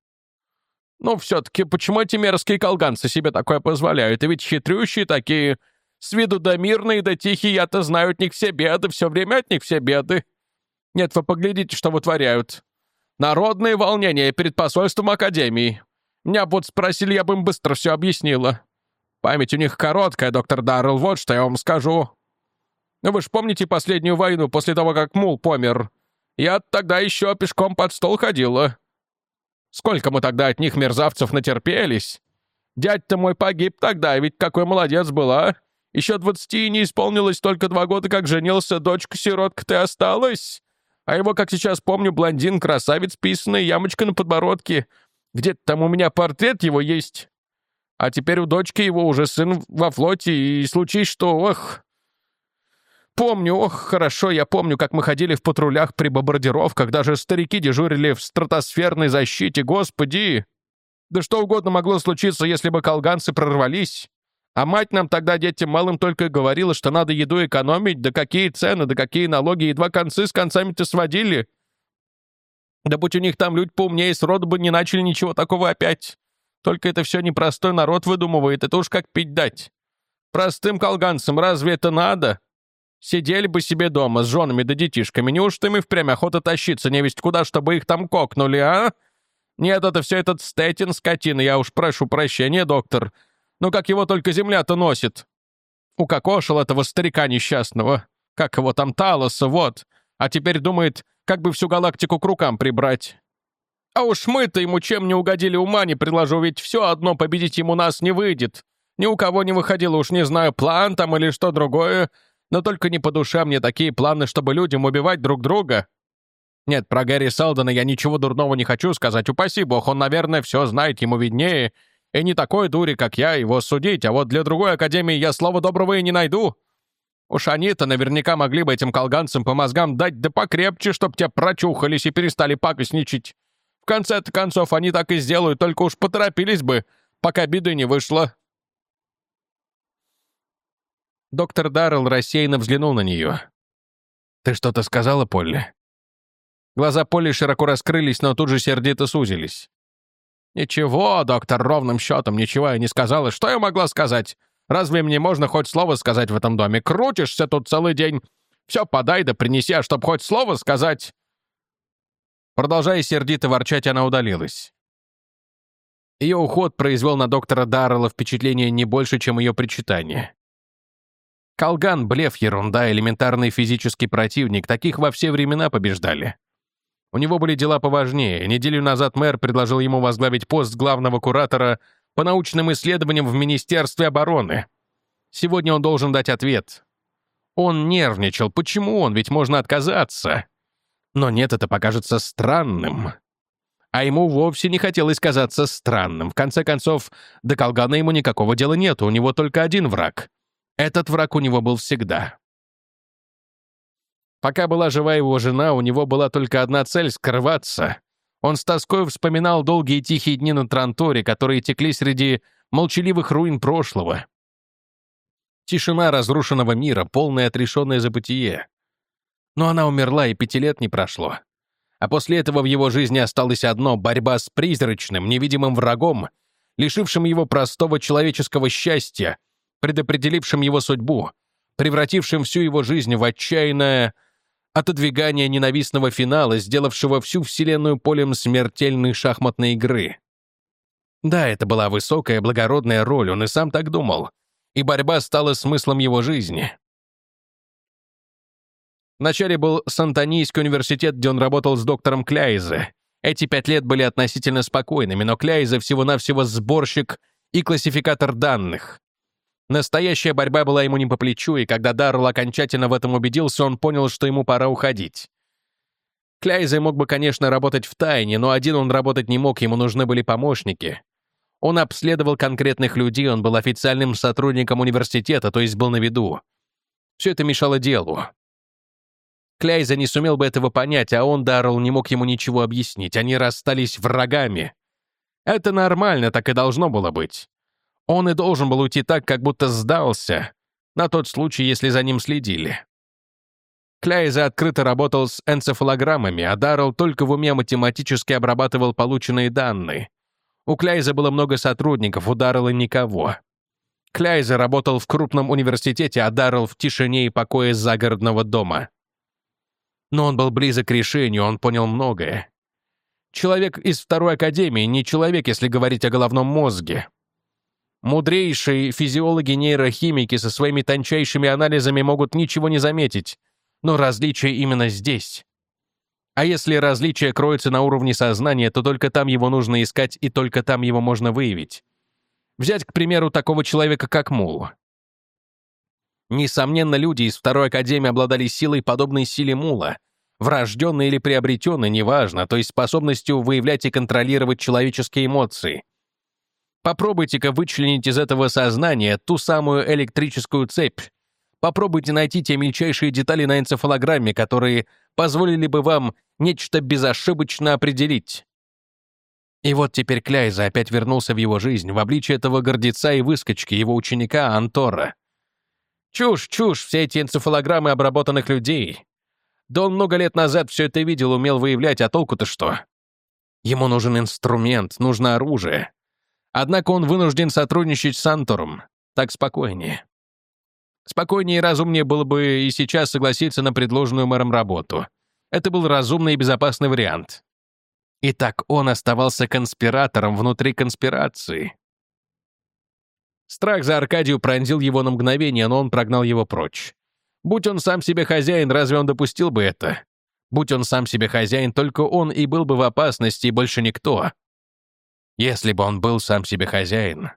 «Ну, все-таки, почему эти мерзкие колганцы себе такое позволяют? И ведь хитрющие такие, с виду да мирные, да тихие, я-то знаю от них все беды, все время от них все беды. Нет, вы поглядите, что вытворяют. Народные волнения перед посольством Академии. Меня вот спросили, я бы им быстро все объяснила. Память у них короткая, доктор Даррелл, вот что я вам скажу. Ну вы ж помните последнюю войну после того, как Мул помер? Я тогда еще пешком под стол ходила. Сколько мы тогда от них мерзавцев натерпелись? Дядь-то мой погиб тогда, ведь какой молодец была. Еще двадцати не исполнилось только два года, как женился, дочка-сиротка ты осталась. А его, как сейчас помню, блондин, красавец, писанный, ямочка на подбородке — где-то там у меня портрет его есть. А теперь у дочки его уже сын во флоте, и случись что, ох... Помню, ох, хорошо, я помню, как мы ходили в патрулях при бомбардировках, даже старики дежурили в стратосферной защите, господи! Да что угодно могло случиться, если бы колганцы прорвались. А мать нам тогда, детям малым, только говорила, что надо еду экономить, да какие цены, да какие налоги, едва концы с концами-то сводили. Да будь у них там люди поумнее, сроду бы не начали ничего такого опять. Только это все непростой народ выдумывает, это уж как пить дать. Простым колганцам разве это надо? Сидели бы себе дома с женами да детишками, неужто им и впрямь охота тащиться невесть куда, чтобы их там кокнули, а? Нет, это все этот Стэтин, скотина, я уж прошу прощения, доктор. Ну как его только земля-то носит? Укокошил этого старика несчастного. Как его там Талоса, вот. А теперь думает, как бы всю галактику к рукам прибрать. А уж мы-то ему чем не угодили, ума не приложу, ведь все одно победить ему нас не выйдет. Ни у кого не выходило, уж не знаю, план там или что другое, но только не по душе мне такие планы, чтобы людям убивать друг друга. Нет, про Гэри Селдона я ничего дурного не хочу сказать, упаси бог, он, наверное, все знает, ему виднее, и не такой дури, как я, его судить, а вот для другой академии я слова доброго и не найду. Уж они-то наверняка могли бы этим колганцам по мозгам дать да покрепче, чтоб те прочухались и перестали пакостничать. В конце-то концов, они так и сделают, только уж поторопились бы, пока беды не вышло». Доктор Даррелл рассеянно взглянул на нее. «Ты что-то сказала, Полли?» Глаза Полли широко раскрылись, но тут же сердито сузились. «Ничего, доктор, ровным счетом ничего я не сказала. Что я могла сказать? Разве мне можно хоть слово сказать в этом доме? Крутишься тут целый день. Все подай да принеси, а чтоб хоть слово сказать...» Продолжая сердито ворчать, она удалилась. Ее уход произвел на доктора Даррелла впечатление не больше, чем ее причитание. Колган — блеф, ерунда, элементарный физический противник, таких во все времена побеждали. У него были дела поважнее. Неделю назад мэр предложил ему возглавить пост главного куратора по научным исследованиям в Министерстве обороны. Сегодня он должен дать ответ. Он нервничал. Почему он? Ведь можно отказаться. Но нет, это покажется странным. А ему вовсе не хотелось казаться странным. В конце концов, до Колгана ему никакого дела нет, у него только один враг. Этот враг у него был всегда. Пока была жива его жена, у него была только одна цель — скрываться. Он с тоской вспоминал долгие тихие дни на Транторе, которые текли среди молчаливых руин прошлого. Тишина разрушенного мира, полное отрешенное забытие. Но она умерла, и пяти лет не прошло. А после этого в его жизни осталось одно — борьба с призрачным, невидимым врагом, лишившим его простого человеческого счастья, предопределившим его судьбу, превратившим всю его жизнь в отчаянное отодвигание ненавистного финала, сделавшего всю Вселенную полем смертельной шахматной игры. Да, это была высокая, благородная роль, он и сам так думал, и борьба стала смыслом его жизни. Вначале был Сантонийский университет, где он работал с доктором Кляйзе. Эти пять лет были относительно спокойными, но Кляйзе всего-навсего сборщик и классификатор данных. Настоящая борьба была ему не по плечу, и когда Даррелл окончательно в этом убедился, он понял, что ему пора уходить. Кляйзе мог бы, конечно, работать в тайне, но один он работать не мог, ему нужны были помощники. Он обследовал конкретных людей, он был официальным сотрудником университета, то есть был на виду. Все это мешало делу. Кляйза не сумел бы этого понять, а он, Даррелл, не мог ему ничего объяснить. Они расстались врагами. Это нормально, так и должно было быть. Он и должен был уйти так, как будто сдался, на тот случай, если за ним следили. Кляйза открыто работал с энцефалограммами, а Даррелл только в уме математически обрабатывал полученные данные. У Кляйза было много сотрудников, у Даррелла никого. Кляйза работал в крупном университете, а Даррелл в тишине и покое загородного дома. Но он был близок к решению, он понял многое. Человек из второй академии не человек, если говорить о головном мозге. Мудрейшие физиологи-нейрохимики со своими тончайшими анализами могут ничего не заметить, но различие именно здесь. А если различие кроется на уровне сознания, то только там его нужно искать и только там его можно выявить. Взять, к примеру, такого человека, как Мул. Несомненно, люди из Второй Академии обладали силой, подобной силе Мула. Врожденной или приобретенной, неважно, то есть способностью выявлять и контролировать человеческие эмоции. Попробуйте-ка вычленить из этого сознания ту самую электрическую цепь. Попробуйте найти те мельчайшие детали на энцефалограмме, которые позволили бы вам нечто безошибочно определить. И вот теперь Кляйза опять вернулся в его жизнь в обличье этого гордеца и выскочки, его ученика Антора. Чушь, чушь, все эти энцефалограммы обработанных людей. Да он много лет назад все это видел, умел выявлять, а толку-то что? Ему нужен инструмент, нужно оружие. Однако он вынужден сотрудничать с Антором. Так спокойнее. Спокойнее и разумнее было бы и сейчас согласиться на предложенную мэром работу. Это был разумный и безопасный вариант. Итак, он оставался конспиратором внутри конспирации. Страх за Аркадию пронзил его на мгновение, но он прогнал его прочь. Будь он сам себе хозяин, разве он допустил бы это? Будь он сам себе хозяин, только он и был бы в опасности, и больше никто. Если бы он был сам себе хозяин.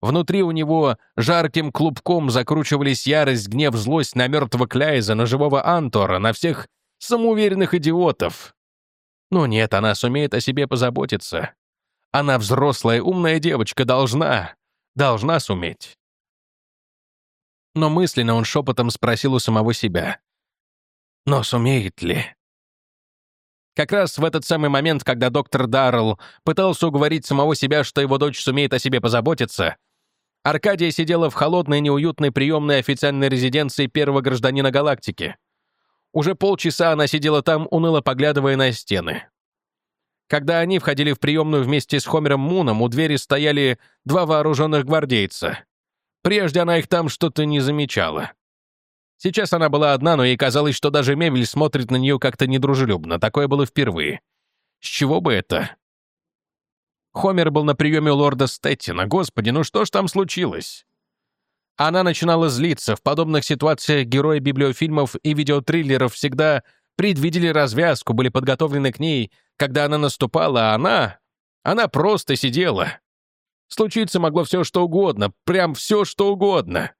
Внутри у него жарким клубком закручивались ярость, гнев, злость на мертвого Кляйза, на живого Антора, на всех самоуверенных идиотов. Но нет, она сумеет о себе позаботиться. Она взрослая, умная девочка, должна Должна суметь. Но мысленно он шепотом спросил у самого себя. Но сумеет ли? Как раз в этот самый момент, когда доктор Даррелл пытался уговорить самого себя, что его дочь сумеет о себе позаботиться, Аркадия сидела в холодной, неуютной приемной официальной резиденции первого гражданина галактики. Уже полчаса она сидела там, уныло поглядывая на стены. Когда они входили в приемную вместе с Хомером Муном, у двери стояли два вооруженных гвардейца. Прежде она их там что-то не замечала. Сейчас она была одна, но ей казалось, что даже мебель смотрит на нее как-то недружелюбно. Такое было впервые. С чего бы это? Хомер был на приеме у лорда Стеттина. Господи, ну что ж там случилось? Она начинала злиться. В подобных ситуациях герои библиофильмов и видеотриллеров всегда предвидели развязку, были подготовлены к ней, когда она наступала, а она... Она просто сидела. Случиться могло все, что угодно, прям все, что угодно.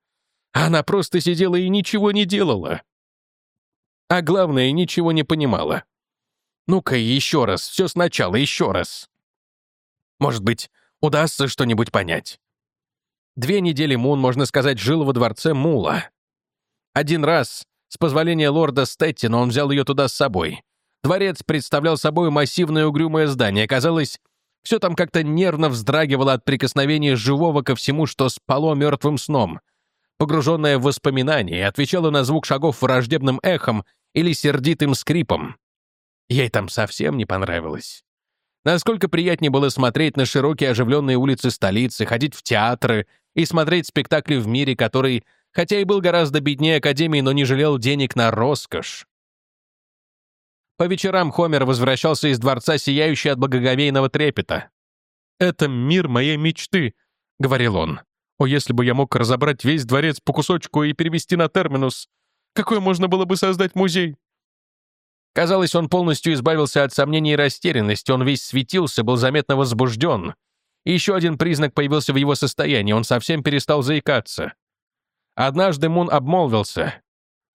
Она просто сидела и ничего не делала. А главное, ничего не понимала. Ну-ка, еще раз, все сначала, еще раз. Может быть, удастся что-нибудь понять. Две недели Мун, можно сказать, жил во дворце Мула. Один раз, с позволения лорда Стеттина, он взял ее туда с собой. Дворец представлял собой массивное угрюмое здание. Казалось, все там как-то нервно вздрагивало от прикосновения живого ко всему, что спало мертвым сном. Погруженное в воспоминания, отвечало на звук шагов враждебным эхом или сердитым скрипом. Ей там совсем не понравилось. Насколько приятнее было смотреть на широкие оживленные улицы столицы, ходить в театры, и смотреть спектакли в мире, который, хотя и был гораздо беднее Академии, но не жалел денег на роскошь. По вечерам Хомер возвращался из дворца, сияющий от благоговейного трепета. «Это мир моей мечты», — говорил он. «О, если бы я мог разобрать весь дворец по кусочку и перевести на терминус, какой можно было бы создать музей?» Казалось, он полностью избавился от сомнений и растерянности, он весь светился, был заметно возбужден. И еще один признак появился в его состоянии, он совсем перестал заикаться. Однажды Мун обмолвился.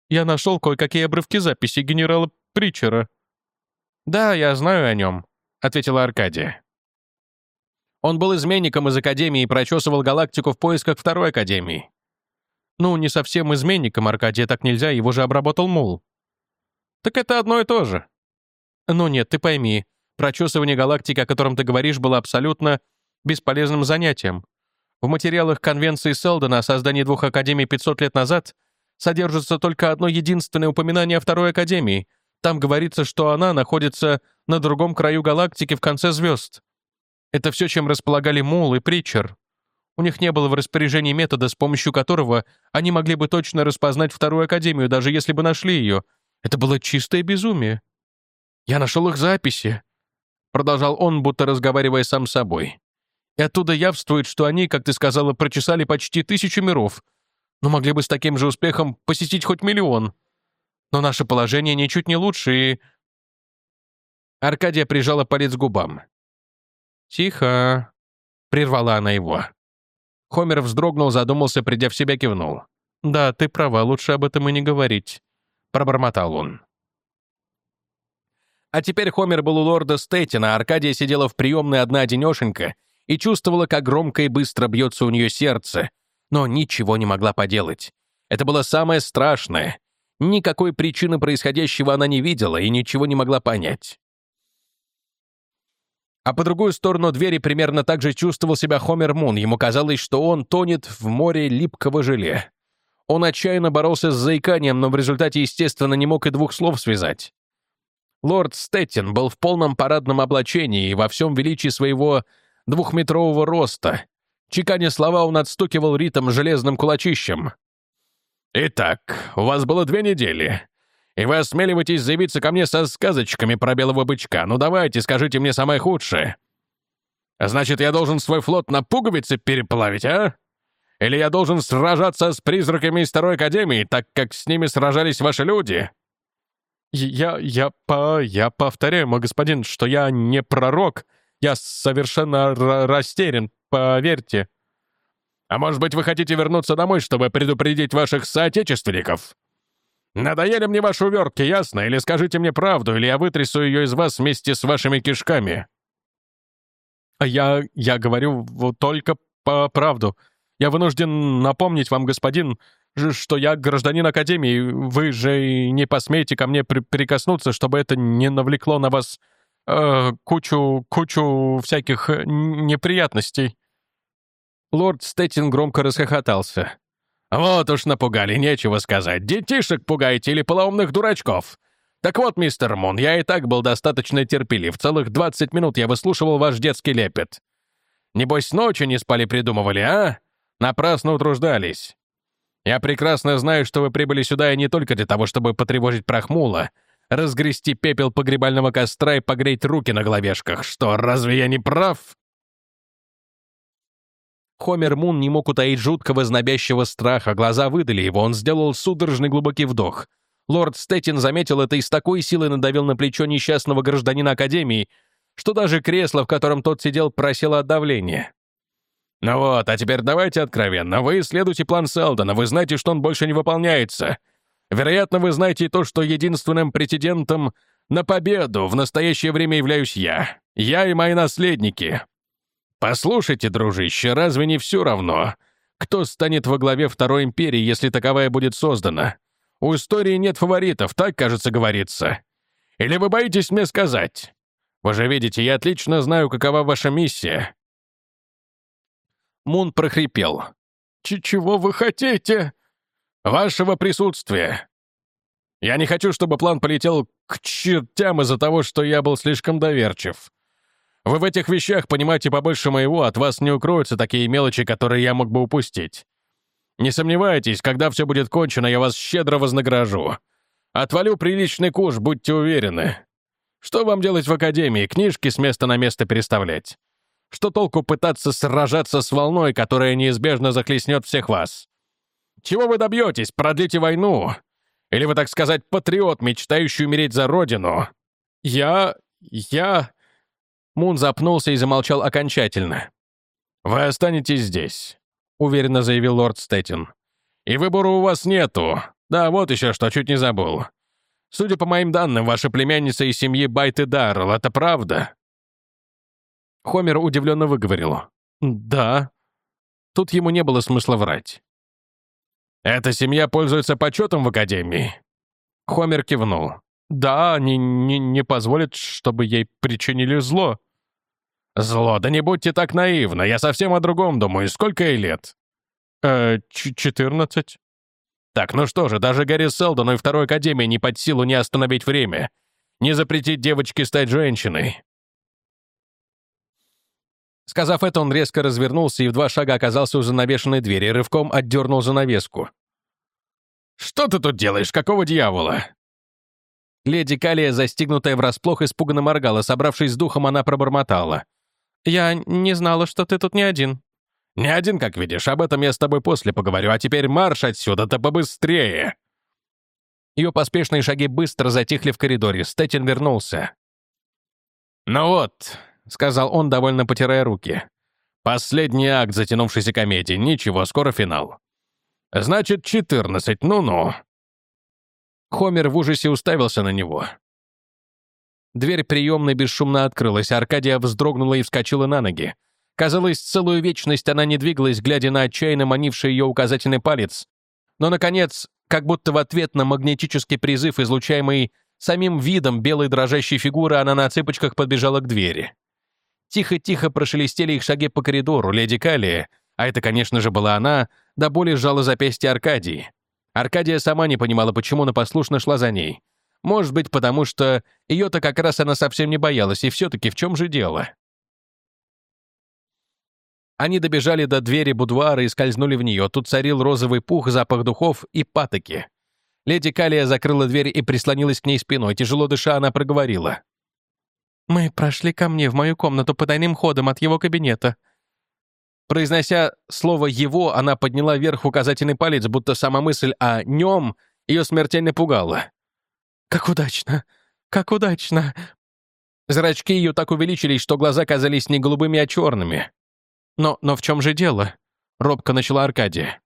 «Я нашел кое-какие обрывки записи генерала Притчера». «Да, я знаю о нем», — ответила Аркадия. Он был изменником из Академии и прочесывал галактику в поисках второй Академии. Ну, не совсем изменником, Аркадия, так нельзя, его же обработал Мул. Так это одно и то же. Ну нет, ты пойми, прочесывание галактики, о котором ты говоришь, было абсолютно бесполезным занятием. В материалах Конвенции Селдона о создании двух академий 500 лет назад содержится только одно единственное упоминание о Второй Академии. Там говорится, что она находится на другом краю галактики в конце звезд. Это все, чем располагали Мул и Притчер. У них не было в распоряжении метода, с помощью которого они могли бы точно распознать Вторую Академию, даже если бы нашли ее. Это было чистое безумие. «Я нашел их записи», — продолжал он, будто разговаривая сам с собой. И оттуда явствует, что они, как ты сказала, прочесали почти тысячу миров, но могли бы с таким же успехом посетить хоть миллион. Но наше положение ничуть не лучше, и...» Аркадия прижала палец к губам. «Тихо», — прервала она его. Хомер вздрогнул, задумался, придя в себя, кивнул. «Да, ты права, лучше об этом и не говорить», — пробормотал он. А теперь Хомер был у лорда Стейтина, а Аркадия сидела в приемной одна-одинешенька и чувствовала, как громко и быстро бьется у нее сердце, но ничего не могла поделать. Это было самое страшное. Никакой причины происходящего она не видела и ничего не могла понять. А по другую сторону двери примерно так же чувствовал себя Хомер Мун. Ему казалось, что он тонет в море липкого желе. Он отчаянно боролся с заиканием, но в результате, естественно, не мог и двух слов связать. Лорд Стеттин был в полном парадном облачении и во всем величии своего двухметрового роста. Чеканя слова, он отстукивал ритм железным кулачищем. «Итак, у вас было две недели, и вы осмеливаетесь заявиться ко мне со сказочками про белого бычка. Ну давайте, скажите мне самое худшее. Значит, я должен свой флот на пуговицы переплавить, а? Или я должен сражаться с призраками из Второй Академии, так как с ними сражались ваши люди?» «Я... я... по... я повторяю, мой господин, что я не пророк», я совершенно растерян, поверьте. А может быть, вы хотите вернуться домой, чтобы предупредить ваших соотечественников? Надоели мне ваши увертки, ясно? Или скажите мне правду, или я вытрясу ее из вас вместе с вашими кишками. А я... я говорю только по правду. Я вынужден напомнить вам, господин, что я гражданин Академии. Вы же не посмеете ко мне при прикоснуться, чтобы это не навлекло на вас э, кучу, кучу всяких э, неприятностей». Лорд Стеттин громко расхохотался. Вот уж напугали, нечего сказать. Детишек пугаете или полоумных дурачков? Так вот, мистер Мун, я и так был достаточно терпелив. Целых 20 минут я выслушивал ваш детский лепет. Небось, ночи не спали придумывали, а? Напрасно утруждались. Я прекрасно знаю, что вы прибыли сюда и не только для того, чтобы потревожить прохмула, разгрести пепел погребального костра и погреть руки на головешках. Что, разве я не прав?» Хомер Мун не мог утаить жуткого знобящего страха, глаза выдали его, он сделал судорожный глубокий вдох. Лорд Стеттин заметил это и с такой силой надавил на плечо несчастного гражданина Академии, что даже кресло, в котором тот сидел, просело от давления. «Ну вот, а теперь давайте откровенно. Вы исследуете план Селдона, вы знаете, что он больше не выполняется. Вероятно, вы знаете и то, что единственным претендентом на победу в настоящее время являюсь я. Я и мои наследники. Послушайте, дружище, разве не все равно, кто станет во главе Второй Империи, если таковая будет создана? У истории нет фаворитов, так, кажется, говорится. Или вы боитесь мне сказать? Вы же видите, я отлично знаю, какова ваша миссия». Мун прохрипел. «Чего вы хотите?» «Вашего присутствия. Я не хочу, чтобы план полетел к чертям из-за того, что я был слишком доверчив. Вы в этих вещах понимаете побольше моего, от вас не укроются такие мелочи, которые я мог бы упустить. Не сомневайтесь, когда все будет кончено, я вас щедро вознагражу. Отвалю приличный куш, будьте уверены. Что вам делать в академии? Книжки с места на место переставлять? Что толку пытаться сражаться с волной, которая неизбежно захлестнет всех вас? Чего вы добьетесь? Продлите войну? Или вы, так сказать, патриот, мечтающий умереть за родину? Я... я... Мун запнулся и замолчал окончательно. «Вы останетесь здесь», — уверенно заявил лорд Стеттин. «И выбора у вас нету. Да, вот еще что, чуть не забыл. Судя по моим данным, ваша племянница из семьи Байты Даррелл, это правда?» Хомер удивленно выговорил. «Да». Тут ему не было смысла врать. «Эта семья пользуется почетом в Академии?» Хомер кивнул. «Да, они не, не позволят, чтобы ей причинили зло». «Зло? Да не будьте так наивны, я совсем о другом думаю. Сколько ей лет?» «Э, четырнадцать». Так, ну что же, даже Гарри Селдону и Второй Академии не под силу не остановить время, не запретить девочке стать женщиной. Сказав это, он резко развернулся и в два шага оказался у занавешенной двери рывком отдернул занавеску. «Что ты тут делаешь? Какого дьявола?» Леди Калия, застигнутая врасплох, испуганно моргала. Собравшись с духом, она пробормотала. «Я не знала, что ты тут не один». «Не один, как видишь. Об этом я с тобой после поговорю. А теперь марш отсюда-то побыстрее!» Ее поспешные шаги быстро затихли в коридоре. Стэтин вернулся. «Ну вот», — сказал он, довольно потирая руки. «Последний акт затянувшейся комедии. Ничего, скоро финал». «Значит, четырнадцать. Ну-ну». Хомер в ужасе уставился на него. Дверь приемной бесшумно открылась, Аркадия вздрогнула и вскочила на ноги. Казалось, целую вечность она не двигалась, глядя на отчаянно манивший ее указательный палец. Но, наконец, как будто в ответ на магнетический призыв, излучаемый самим видом белой дрожащей фигуры, она на цыпочках подбежала к двери. Тихо-тихо прошелестели их шаги по коридору, леди Калия, а это, конечно же, была она, до боли сжала запястье Аркадии. Аркадия сама не понимала, почему она послушно шла за ней. Может быть, потому что ее-то как раз она совсем не боялась, и все-таки в чем же дело? Они добежали до двери будуара и скользнули в нее. Тут царил розовый пух, запах духов и патоки. Леди Калия закрыла дверь и прислонилась к ней спиной. Тяжело дыша, она проговорила. «Мы прошли ко мне в мою комнату по тайным ходам от его кабинета». Произнося слово «его», она подняла вверх указательный палец, будто сама мысль о «нем» ее смертельно пугала. «Как удачно! Как удачно!» Зрачки ее так увеличились, что глаза казались не голубыми, а черными. «Но, но в чем же дело?» — робко начала Аркадия.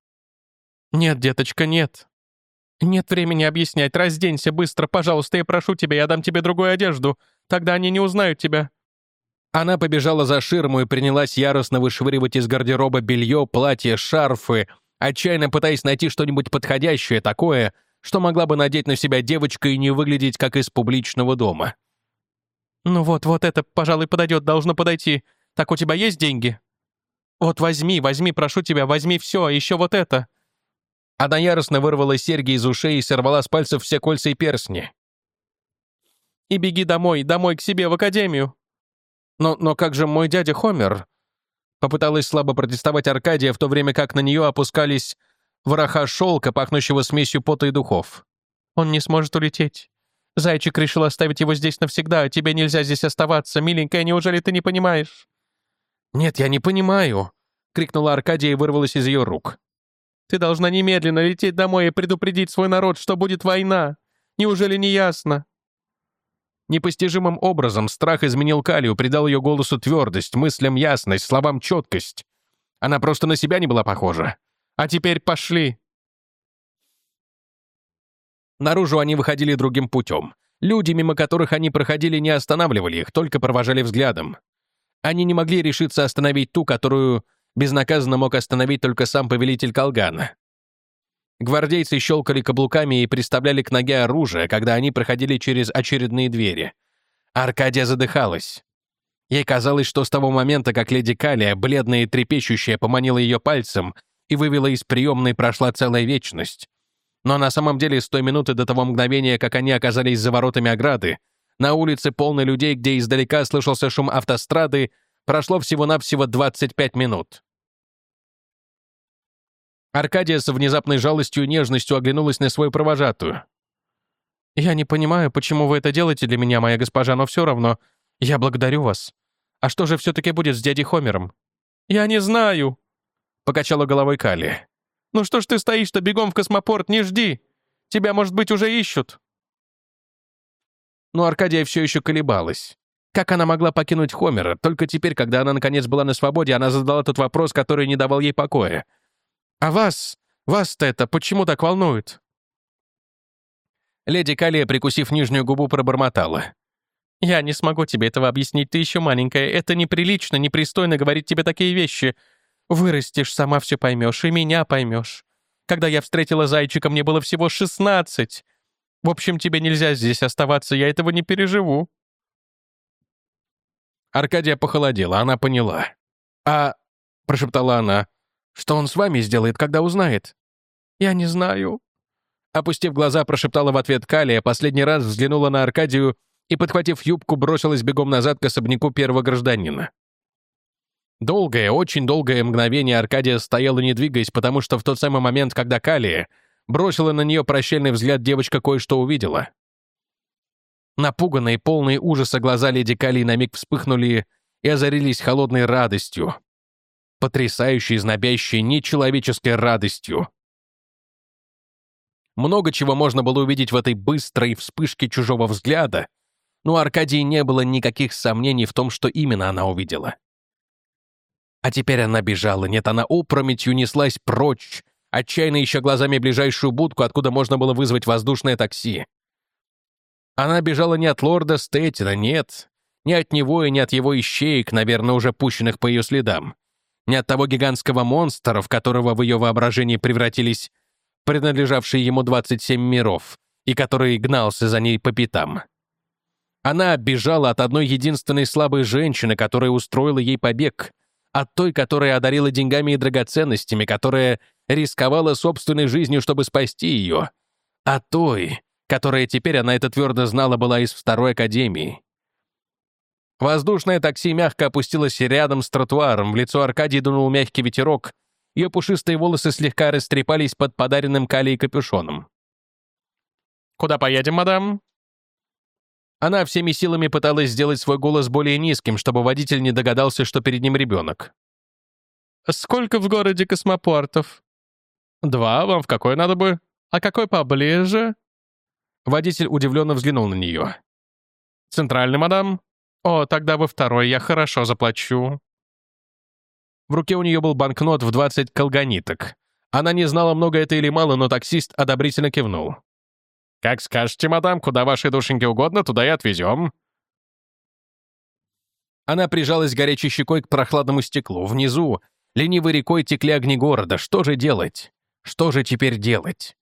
«Нет, деточка, нет. Нет времени объяснять. Разденься быстро, пожалуйста, я прошу тебя, я дам тебе другую одежду. Тогда они не узнают тебя». Она побежала за ширму и принялась яростно вышвыривать из гардероба белье, платье, шарфы, отчаянно пытаясь найти что-нибудь подходящее такое, что могла бы надеть на себя девочка и не выглядеть как из публичного дома. «Ну вот, вот это, пожалуй, подойдет, должно подойти. Так у тебя есть деньги?» «Вот возьми, возьми, прошу тебя, возьми все, еще вот это». Она яростно вырвала серьги из ушей и сорвала с пальцев все кольца и перстни. «И беги домой, домой к себе, в академию!» «Но, но как же мой дядя Хомер?» Попыталась слабо протестовать Аркадия, в то время как на нее опускались вороха шелка, пахнущего смесью пота и духов. «Он не сможет улететь. Зайчик решил оставить его здесь навсегда, а тебе нельзя здесь оставаться. Миленькая, неужели ты не понимаешь?» «Нет, я не понимаю», — крикнула Аркадия и вырвалась из ее рук. «Ты должна немедленно лететь домой и предупредить свой народ, что будет война. Неужели не ясно?» Непостижимым образом страх изменил Калию, придал ее голосу твердость, мыслям ясность, словам четкость. Она просто на себя не была похожа. «А теперь пошли!» Наружу они выходили другим путем. Люди, мимо которых они проходили, не останавливали их, только провожали взглядом. Они не могли решиться остановить ту, которую безнаказанно мог остановить только сам повелитель Колгана. Гвардейцы щелкали каблуками и приставляли к ноге оружие, когда они проходили через очередные двери. Аркадия задыхалась. Ей казалось, что с того момента, как леди Калия, бледная и трепещущая, поманила ее пальцем и вывела из приемной, прошла целая вечность. Но на самом деле, с той минуты до того мгновения, как они оказались за воротами ограды, на улице полной людей, где издалека слышался шум автострады, прошло всего-навсего 25 минут. Аркадия с внезапной жалостью и нежностью оглянулась на свою провожатую. «Я не понимаю, почему вы это делаете для меня, моя госпожа, но все равно я благодарю вас. А что же все-таки будет с дядей Хомером?» «Я не знаю», — покачала головой Кали. «Ну что ж ты стоишь-то, бегом в космопорт, не жди. Тебя, может быть, уже ищут». Но Аркадия все еще колебалась. Как она могла покинуть Хомера? Только теперь, когда она наконец была на свободе, она задала тот вопрос, который не давал ей покоя. «А вас? Вас-то это почему так волнует?» Леди Калия, прикусив нижнюю губу, пробормотала. «Я не смогу тебе этого объяснить, ты еще маленькая. Это неприлично, непристойно говорить тебе такие вещи. Вырастешь, сама все поймешь, и меня поймешь. Когда я встретила зайчика, мне было всего шестнадцать. В общем, тебе нельзя здесь оставаться, я этого не переживу». Аркадия похолодела, она поняла. «А...» — прошептала она. Что он с вами сделает, когда узнает?» «Я не знаю». Опустив глаза, прошептала в ответ Калия, последний раз взглянула на Аркадию и, подхватив юбку, бросилась бегом назад к особняку первого гражданина. Долгое, очень долгое мгновение Аркадия стояла не двигаясь, потому что в тот самый момент, когда Калия бросила на нее прощальный взгляд, девочка кое-что увидела. Напуганные, полные ужаса глаза леди Калии на миг вспыхнули и озарились холодной радостью потрясающей, знобящей, нечеловеческой радостью. Много чего можно было увидеть в этой быстрой вспышке чужого взгляда, но у Аркадии не было никаких сомнений в том, что именно она увидела. А теперь она бежала, нет, она опрометью неслась прочь, отчаянно ища глазами ближайшую будку, откуда можно было вызвать воздушное такси. Она бежала не от лорда Стейтина, нет, не от него и не от его ищеек, наверное, уже пущенных по ее следам не от того гигантского монстра, в которого в ее воображении превратились принадлежавшие ему 27 миров, и который гнался за ней по пятам. Она бежала от одной единственной слабой женщины, которая устроила ей побег, от той, которая одарила деньгами и драгоценностями, которая рисковала собственной жизнью, чтобы спасти ее, от той, которая теперь, она это твердо знала, была из второй академии. Воздушное такси мягко опустилось рядом с тротуаром, в лицо Аркадии дунул мягкий ветерок, ее пушистые волосы слегка растрепались под подаренным Калией капюшоном. «Куда поедем, мадам?» Она всеми силами пыталась сделать свой голос более низким, чтобы водитель не догадался, что перед ним ребенок. «Сколько в городе космопортов?» «Два. Вам в какой надо бы? А какой поближе?» Водитель удивленно взглянул на нее. «Центральный, мадам?» «О, тогда во второй я хорошо заплачу». В руке у нее был банкнот в 20 колганиток. Она не знала, много это или мало, но таксист одобрительно кивнул. «Как скажете, мадам, куда вашей душеньке угодно, туда и отвезем». Она прижалась горячей щекой к прохладному стеклу. Внизу, ленивой рекой, текли огни города. Что же делать? Что же теперь делать?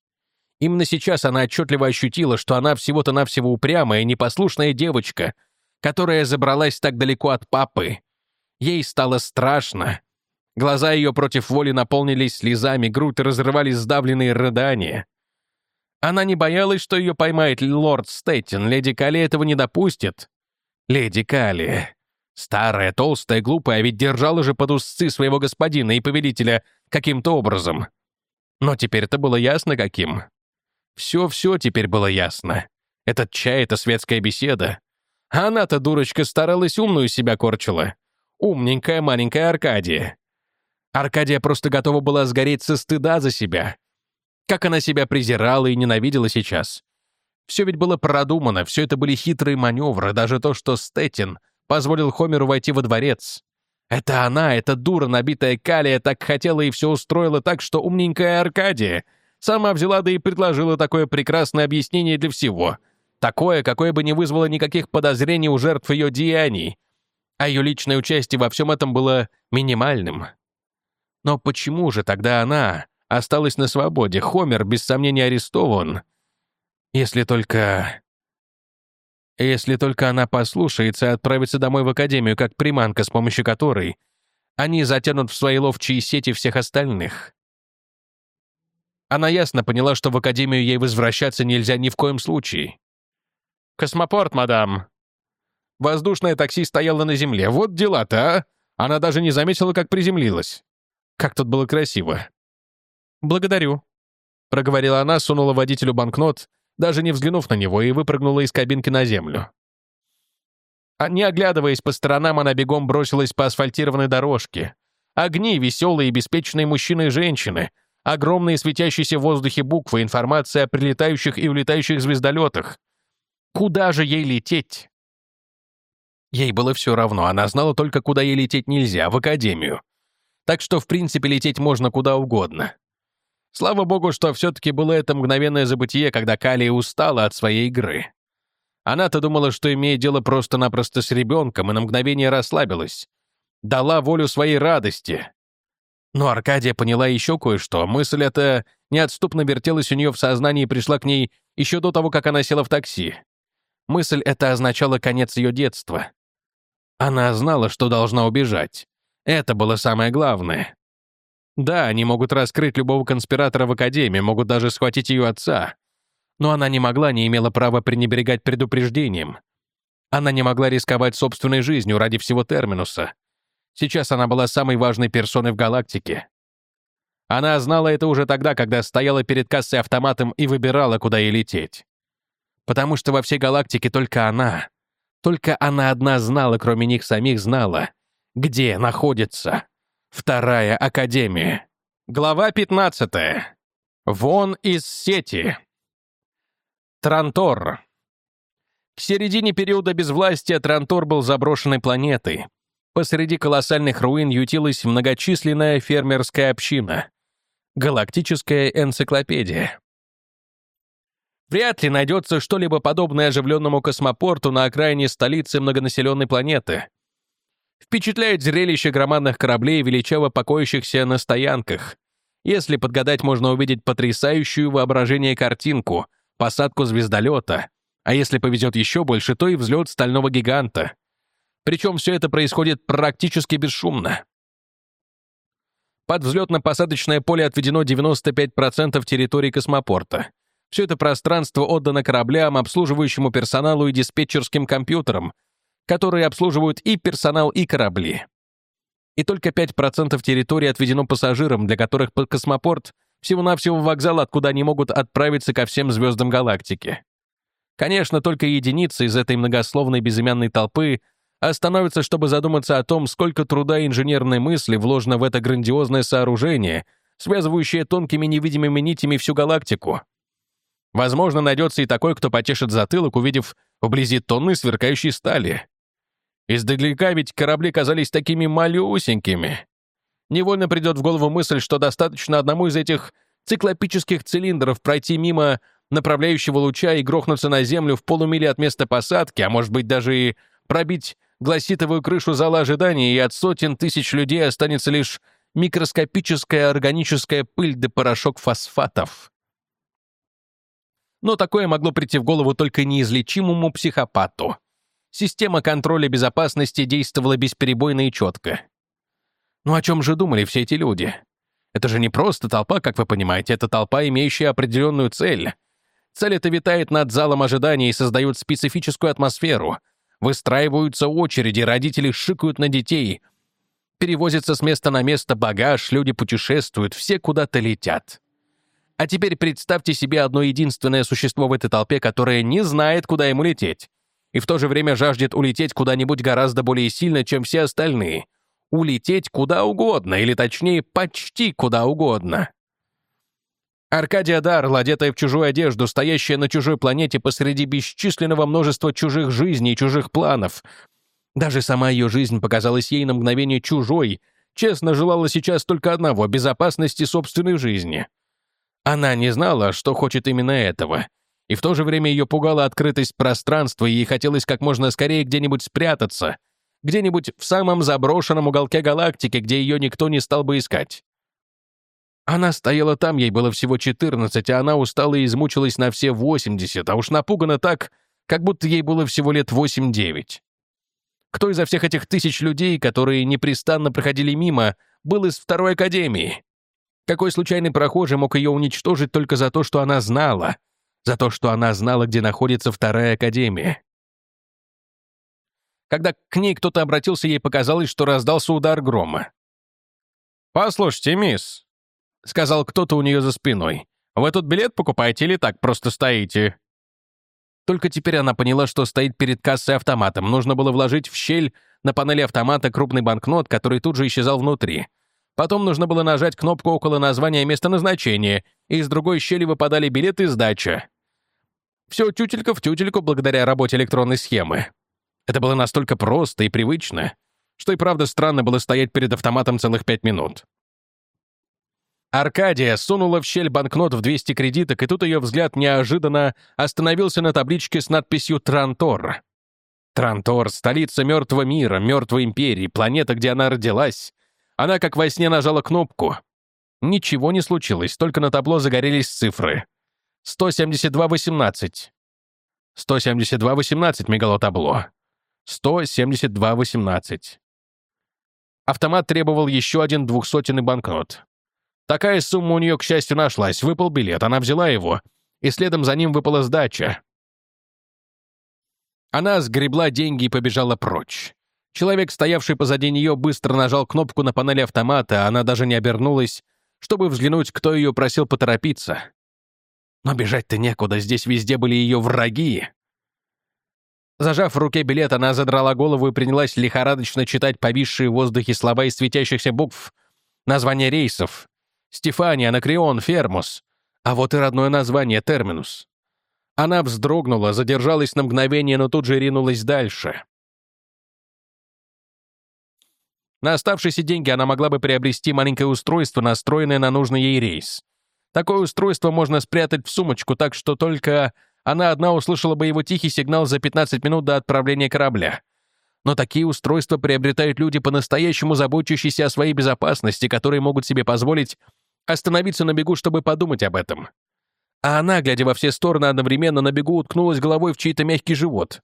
Именно сейчас она отчетливо ощутила, что она всего-то навсего упрямая, непослушная девочка — которая забралась так далеко от папы. Ей стало страшно. Глаза ее против воли наполнились слезами, грудь разрывались сдавленные рыдания. Она не боялась, что ее поймает лорд Стейтин. Леди Кали этого не допустит. Леди Кали. Старая, толстая, глупая, ведь держала же под узцы своего господина и повелителя каким-то образом. Но теперь это было ясно каким. Все-все теперь было ясно. Этот чай — это светская беседа. Она-то, дурочка, старалась умную себя корчила. Умненькая маленькая Аркадия. Аркадия просто готова была сгореть со стыда за себя. Как она себя презирала и ненавидела сейчас. Все ведь было продумано, все это были хитрые маневры, даже то, что Стеттин позволил Хомеру войти во дворец. Это она, эта дура, набитая калия, так хотела и все устроила так, что умненькая Аркадия сама взяла да и предложила такое прекрасное объяснение для всего. Такое, какое бы не вызвало никаких подозрений у жертв ее деяний. А ее личное участие во всем этом было минимальным. Но почему же тогда она осталась на свободе? Хомер, без сомнения, арестован. Если только... Если только она послушается и отправится домой в академию, как приманка, с помощью которой они затянут в свои ловчие сети всех остальных. Она ясно поняла, что в академию ей возвращаться нельзя ни в коем случае. «Космопорт, мадам!» Воздушное такси стояло на земле. Вот дела-то, а! Она даже не заметила, как приземлилась. Как тут было красиво. «Благодарю», — проговорила она, сунула водителю банкнот, даже не взглянув на него, и выпрыгнула из кабинки на землю. А не оглядываясь по сторонам, она бегом бросилась по асфальтированной дорожке. Огни, веселые и беспечные мужчины и женщины, огромные светящиеся в воздухе буквы, информация о прилетающих и улетающих звездолетах. Куда же ей лететь? Ей было все равно, она знала только, куда ей лететь нельзя, в академию так что, в принципе, лететь можно куда угодно. Слава богу, что все-таки было это мгновенное забытие, когда Калия устала от своей игры. Она-то думала, что имеет дело просто-напросто с ребенком, и на мгновение расслабилась. Дала волю своей радости. Но Аркадия поняла еще кое-что. Мысль эта неотступно вертелась у нее в сознании и пришла к ней еще до того, как она села в такси. Мысль эта означала конец ее детства. Она знала, что должна убежать. Это было самое главное. Да, они могут раскрыть любого конспиратора в Академии, могут даже схватить ее отца. Но она не могла, не имела права пренебрегать предупреждением. Она не могла рисковать собственной жизнью ради всего Терминуса. Сейчас она была самой важной персоной в галактике. Она знала это уже тогда, когда стояла перед кассой автоматом и выбирала, куда ей лететь. Потому что во всей галактике только она, только она одна знала, кроме них самих знала — где находится вторая академия. Глава 15. Вон из сети. Трантор. К середине периода безвластия Трантор был заброшенной планетой. Посреди колоссальных руин ютилась многочисленная фермерская община. Галактическая энциклопедия. Вряд ли найдется что-либо подобное оживленному космопорту на окраине столицы многонаселенной планеты — Впечатляет зрелище громадных кораблей, величаво покоящихся на стоянках. Если подгадать, можно увидеть потрясающую воображение картинку, посадку звездолета, а если повезет еще больше, то и взлет стального гиганта. Причем все это происходит практически бесшумно. Под взлетно-посадочное поле отведено 95% территории космопорта. Все это пространство отдано кораблям, обслуживающему персоналу и диспетчерским компьютерам, которые обслуживают и персонал, и корабли. И только 5% территории отведено пассажирам, для которых космопорт всего-навсего вокзал, откуда они могут отправиться ко всем звездам галактики. Конечно, только единицы из этой многословной безымянной толпы остановятся, чтобы задуматься о том, сколько труда и инженерной мысли вложено в это грандиозное сооружение, связывающее тонкими невидимыми нитями всю галактику. Возможно, найдется и такой, кто потешит затылок, увидев вблизи тонны сверкающей стали. Издалека ведь корабли казались такими малюсенькими. Невольно придет в голову мысль, что достаточно одному из этих циклопических цилиндров пройти мимо направляющего луча и грохнуться на землю в полумиле от места посадки, а может быть даже и пробить гласитовую крышу зала ожидания, и от сотен тысяч людей останется лишь микроскопическая органическая пыль да порошок фосфатов. Но такое могло прийти в голову только неизлечимому психопату. Система контроля безопасности действовала бесперебойно и четко. Ну о чем же думали все эти люди? Это же не просто толпа, как вы понимаете, это толпа, имеющая определенную цель. Цель эта витает над залом ожидания и создает специфическую атмосферу. Выстраиваются очереди, родители шикают на детей. Перевозится с места на место багаж, люди путешествуют, все куда-то летят. А теперь представьте себе одно единственное существо в этой толпе, которое не знает, куда ему лететь, и в то же время жаждет улететь куда-нибудь гораздо более сильно, чем все остальные. Улететь куда угодно, или точнее, почти куда угодно. Аркадия Дарл, одетая в чужую одежду, стоящая на чужой планете посреди бесчисленного множества чужих жизней и чужих планов. Даже сама ее жизнь показалась ей на мгновение чужой, честно желала сейчас только одного — безопасности собственной жизни. Она не знала, что хочет именно этого. И в то же время ее пугала открытость пространства, и ей хотелось как можно скорее где-нибудь спрятаться, где-нибудь в самом заброшенном уголке галактики, где ее никто не стал бы искать. Она стояла там, ей было всего 14, а она устала и измучилась на все 80, а уж напугана так, как будто ей было всего лет 8-9. Кто изо всех этих тысяч людей, которые непрестанно проходили мимо, был из второй академии? Какой случайный прохожий мог ее уничтожить только за то, что она знала? За то, что она знала, где находится вторая академия? Когда к ней кто-то обратился, ей показалось, что раздался удар грома. «Послушайте, мисс», — сказал кто-то у нее за спиной. «Вы тут билет покупаете или так просто стоите?» Только теперь она поняла, что стоит перед кассой автоматом. Нужно было вложить в щель на панели автомата крупный банкнот, который тут же исчезал внутри. Потом нужно было нажать кнопку около названия места назначения, и из другой щели выпадали билеты и сдача. Все тютелька в тютельку благодаря работе электронной схемы. Это было настолько просто и привычно, что и правда странно было стоять перед автоматом целых пять минут. Аркадия сунула в щель банкнот в 200 кредиток, и тут ее взгляд неожиданно остановился на табличке с надписью «Трантор». Трантор — столица мертвого мира, мертвой империи, планета, где она родилась. Она как во сне нажала кнопку. Ничего не случилось, только на табло загорелись цифры. 172-18. 172-18 мигало табло. 172-18. Автомат требовал еще один двухсотенный банкнот. Такая сумма у нее, к счастью, нашлась. Выпал билет, она взяла его, и следом за ним выпала сдача. Она сгребла деньги и побежала прочь. Человек, стоявший позади нее, быстро нажал кнопку на панели автомата, она даже не обернулась, чтобы взглянуть, кто ее просил поторопиться. Но бежать-то некуда, здесь везде были ее враги. Зажав в руке билет, она задрала голову и принялась лихорадочно читать повисшие в воздухе слова из светящихся букв, названия рейсов, Стефания, Анакреон, Фермус. А вот и родное название — Терминус. Она вздрогнула, задержалась на мгновение, но тут же ринулась дальше. На оставшиеся деньги она могла бы приобрести маленькое устройство, настроенное на нужный ей рейс. Такое устройство можно спрятать в сумочку, так что только она одна услышала бы его тихий сигнал за 15 минут до отправления корабля. Но такие устройства приобретают люди, по-настоящему заботящиеся о своей безопасности, которые могут себе позволить остановиться на бегу, чтобы подумать об этом. А она, глядя во все стороны одновременно, на бегу уткнулась головой в чей-то мягкий живот.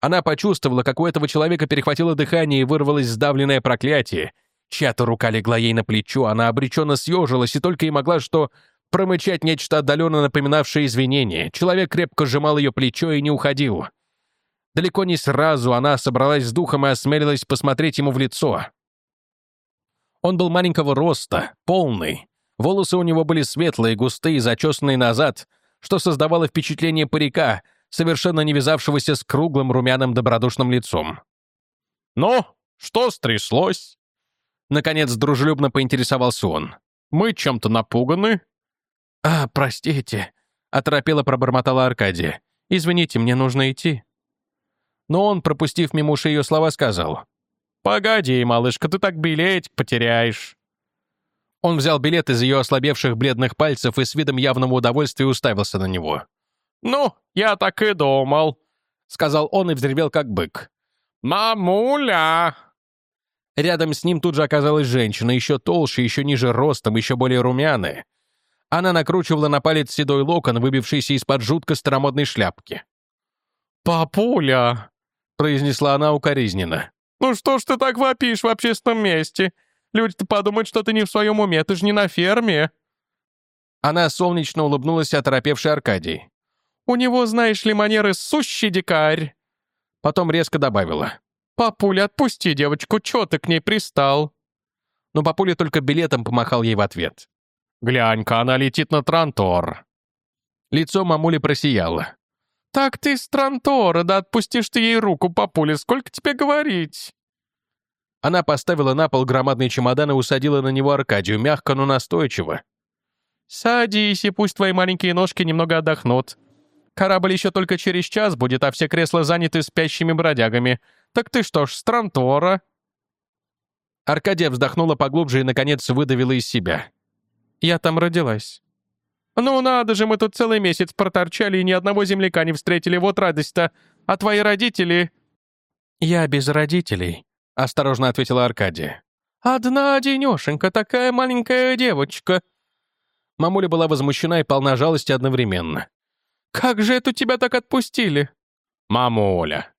Она почувствовала, как у этого человека перехватило дыхание и вырвалось сдавленное проклятие. Чья-то рука легла ей на плечо, она обреченно съежилась и только и могла что промычать нечто отдаленно напоминавшее извинение. Человек крепко сжимал ее плечо и не уходил. Далеко не сразу она собралась с духом и осмелилась посмотреть ему в лицо. Он был маленького роста, полный, Волосы у него были светлые, густые, зачесанные назад, что создавало впечатление парика, совершенно не вязавшегося с круглым румяным добродушным лицом. «Ну, что стряслось?» Наконец дружелюбно поинтересовался он. «Мы чем-то напуганы?» «А, простите», — оторопело пробормотала Аркадия. «Извините, мне нужно идти». Но он, пропустив мимо ушей ее слова, сказал. «Погоди, малышка, ты так билетик потеряешь». Он взял билет из ее ослабевших бледных пальцев и с видом явного удовольствия уставился на него. «Ну, я так и думал», — сказал он и взревел как бык. «Мамуля!» Рядом с ним тут же оказалась женщина, еще толще, еще ниже ростом, еще более румяная. Она накручивала на палец седой локон, выбившийся из-под жутко старомодной шляпки. «Папуля!» — произнесла она укоризненно. «Ну что ж ты так вопишь в общественном месте? Люди-то подумают, что ты не в своем уме, ты же не на ферме». Она солнечно улыбнулась оторопевшей Аркадий. «У него, знаешь ли, манеры сущий дикарь!» Потом резко добавила. «Папуля, отпусти девочку, чё ты к ней пристал?» Но папуля только билетом помахал ей в ответ. «Глянь-ка, она летит на Трантор». Лицо мамули просияло. «Так ты с Трантора, да отпустишь ты ей руку, папуля, сколько тебе говорить?» Она поставила на пол громадный чемодан и усадила на него Аркадию, мягко, но настойчиво. «Садись, и пусть твои маленькие ножки немного отдохнут. Корабль еще только через час будет, а все кресла заняты спящими бродягами. Так ты что ж, с Трантора?» Аркадия вздохнула поглубже и, наконец, выдавила из себя. «Я там родилась». «Ну надо же, мы тут целый месяц проторчали и ни одного земляка не встретили, вот радость-то. А твои родители...» «Я без родителей», — осторожно ответила Аркадия. «Одна денешенька, такая маленькая девочка», Мамуля была возмущена и полна жалости одновременно. «Как же это тебя так отпустили?» «Мамуля».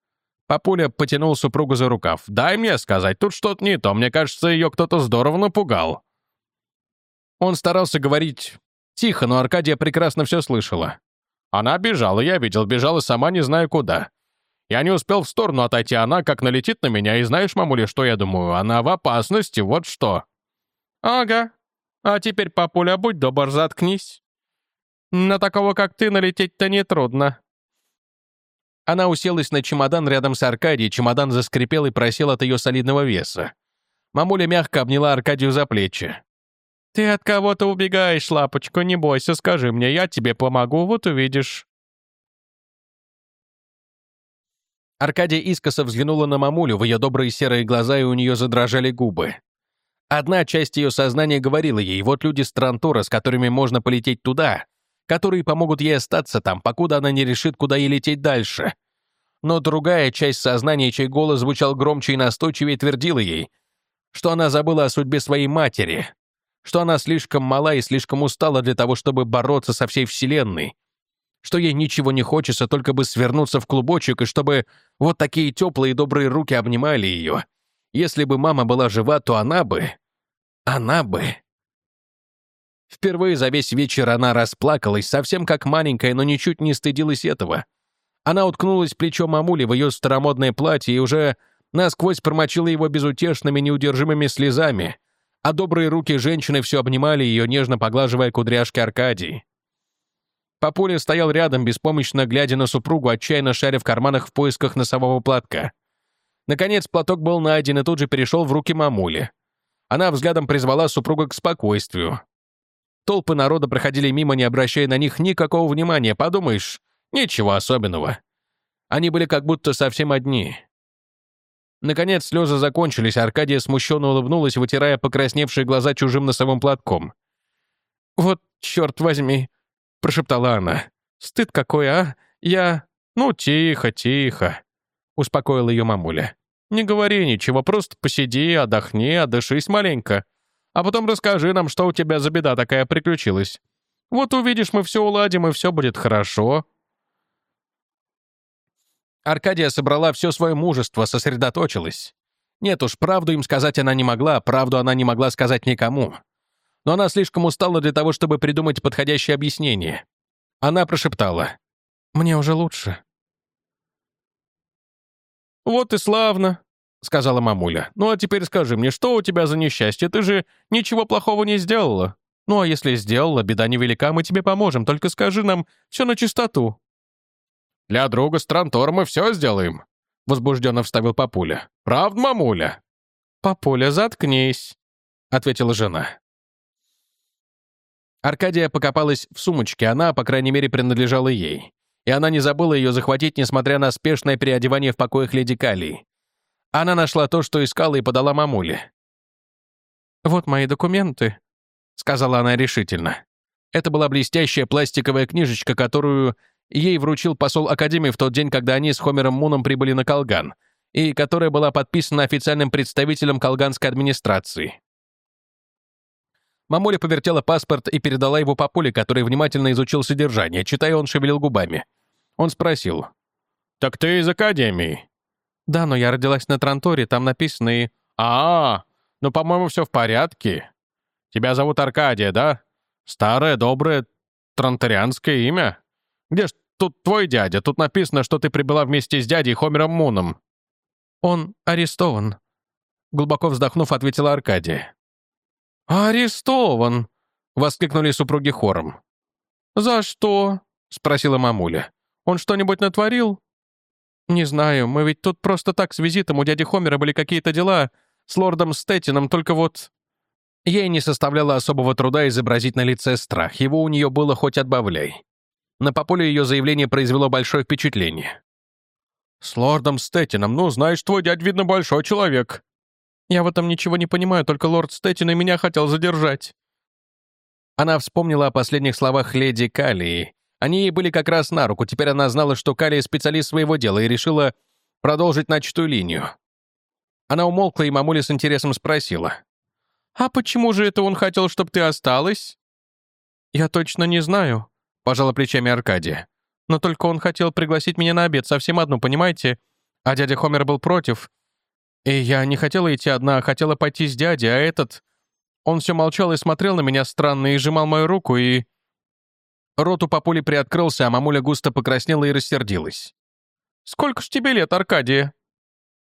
Папуля потянул супругу за рукав. «Дай мне сказать, тут что-то не то. Мне кажется, ее кто-то здорово напугал». Он старался говорить тихо, но Аркадия прекрасно все слышала. Она бежала, я видел, бежала сама не знаю куда. Я не успел в сторону отойти, она как налетит на меня, и знаешь, мамуля, что я думаю? Она в опасности, вот что. «Ага, а теперь, папуля, будь добр, заткнись. На такого, как ты, налететь-то нетрудно». Она уселась на чемодан рядом с Аркадией, чемодан заскрипел и просел от ее солидного веса. Мамуля мягко обняла Аркадию за плечи. «Ты от кого-то убегаешь, лапочка, не бойся, скажи мне, я тебе помогу, вот увидишь». Аркадия искоса взглянула на мамулю, в ее добрые серые глаза, и у нее задрожали губы. Одна часть ее сознания говорила ей, вот люди с Трантора, с которыми можно полететь туда, которые помогут ей остаться там, покуда она не решит, куда ей лететь дальше. Но другая часть сознания, чей голос звучал громче и настойчивее, твердила ей, что она забыла о судьбе своей матери, что она слишком мала и слишком устала для того, чтобы бороться со всей Вселенной, что ей ничего не хочется, только бы свернуться в клубочек, и чтобы вот такие теплые и добрые руки обнимали ее. Если бы мама была жива, то она бы... Она бы... Впервые за весь вечер она расплакалась, совсем как маленькая, но ничуть не стыдилась этого. Она уткнулась плечом мамули в ее старомодное платье и уже насквозь промочила его безутешными, неудержимыми слезами, а добрые руки женщины все обнимали ее, нежно поглаживая кудряшки Аркадии. Папуля стоял рядом, беспомощно глядя на супругу, отчаянно шаря в карманах в поисках носового платка. Наконец платок был найден и тут же перешел в руки мамули. Она взглядом призвала супруга к спокойствию. Толпы народа проходили мимо, не обращая на них никакого внимания. Подумаешь, ничего особенного. Они были как будто совсем одни. Наконец слезы закончились, Аркадия смущенно улыбнулась, вытирая покрасневшие глаза чужим носовым платком. «Вот черт возьми», — прошептала она. «Стыд какой, а? Я...» «Ну, тихо, тихо», — успокоила ее мамуля. Не говори ничего, просто посиди, отдохни, отдышись маленько. А потом расскажи нам, что у тебя за беда такая приключилась. Вот увидишь, мы все уладим, и все будет хорошо». Аркадия собрала все свое мужество, сосредоточилась. Нет уж, правду им сказать она не могла, правду она не могла сказать никому. Но она слишком устала для того, чтобы придумать подходящее объяснение. Она прошептала. «Мне уже лучше». «Вот и славно», — сказала мамуля. «Ну а теперь скажи мне, что у тебя за несчастье? Ты же ничего плохого не сделала. Ну а если сделала, беда невелика, мы тебе поможем, только скажи нам все на чистоту». «Для друга с Трантор мы все сделаем», — возбужденно вставил папуля. «Правда, мамуля?» «Папуля, заткнись», — ответила жена. Аркадия покопалась в сумочке, она, по крайней мере, принадлежала ей и она не забыла ее захватить, несмотря на спешное переодевание в покоях леди Калии. Она нашла то, что искала, и подала мамуле. «Вот мои документы», — сказала она решительно. Это была блестящая пластиковая книжечка, которую ей вручил посол Академии в тот день, когда они с Хомером Муном прибыли на Колган, и которая была подписана официальным представителем колганской администрации. Мамуля повертела паспорт и передала его папуле, который внимательно изучил содержание. Читая, он шевелил губами. Он спросил. «Так ты из Академии?» «Да, но я родилась на Транторе, там написано и...» «А, -а, -а «Ну, по-моему, все в порядке. Тебя зовут Аркадия, да? Старое, доброе, тронтарианское имя? Где ж тут твой дядя? Тут написано, что ты прибыла вместе с дядей Хомером Муном». «Он арестован», — глубоко вздохнув, ответила Аркадия. «Арестован!» — воскликнули супруги хором. «За что?» — спросила мамуля. «Он что-нибудь натворил?» «Не знаю, мы ведь тут просто так с визитом, у дяди Хомера были какие-то дела с лордом Стеттином, только вот...» Ей не составляло особого труда изобразить на лице страх, его у нее было хоть отбавляй. На Пополе ее заявление произвело большое впечатление. «С лордом Стеттином, ну, знаешь, твой дядь, видно, большой человек». «Я в этом ничего не понимаю, только лорд Стеттин и меня хотел задержать». Она вспомнила о последних словах леди Калии. Они ей были как раз на руку, теперь она знала, что Калия специалист своего дела, и решила продолжить начатую линию. Она умолкла, и мамуля с интересом спросила. «А почему же это он хотел, чтобы ты осталась?» «Я точно не знаю», — пожала плечами Аркадия. «Но только он хотел пригласить меня на обед, совсем одну, понимаете? А дядя Хомер был против. И я не хотела идти одна, а хотела пойти с дядей, а этот... Он все молчал и смотрел на меня странно, и сжимал мою руку, и...» Рот у папули приоткрылся, а мамуля густо покраснела и рассердилась. «Сколько ж тебе лет, Аркадия?»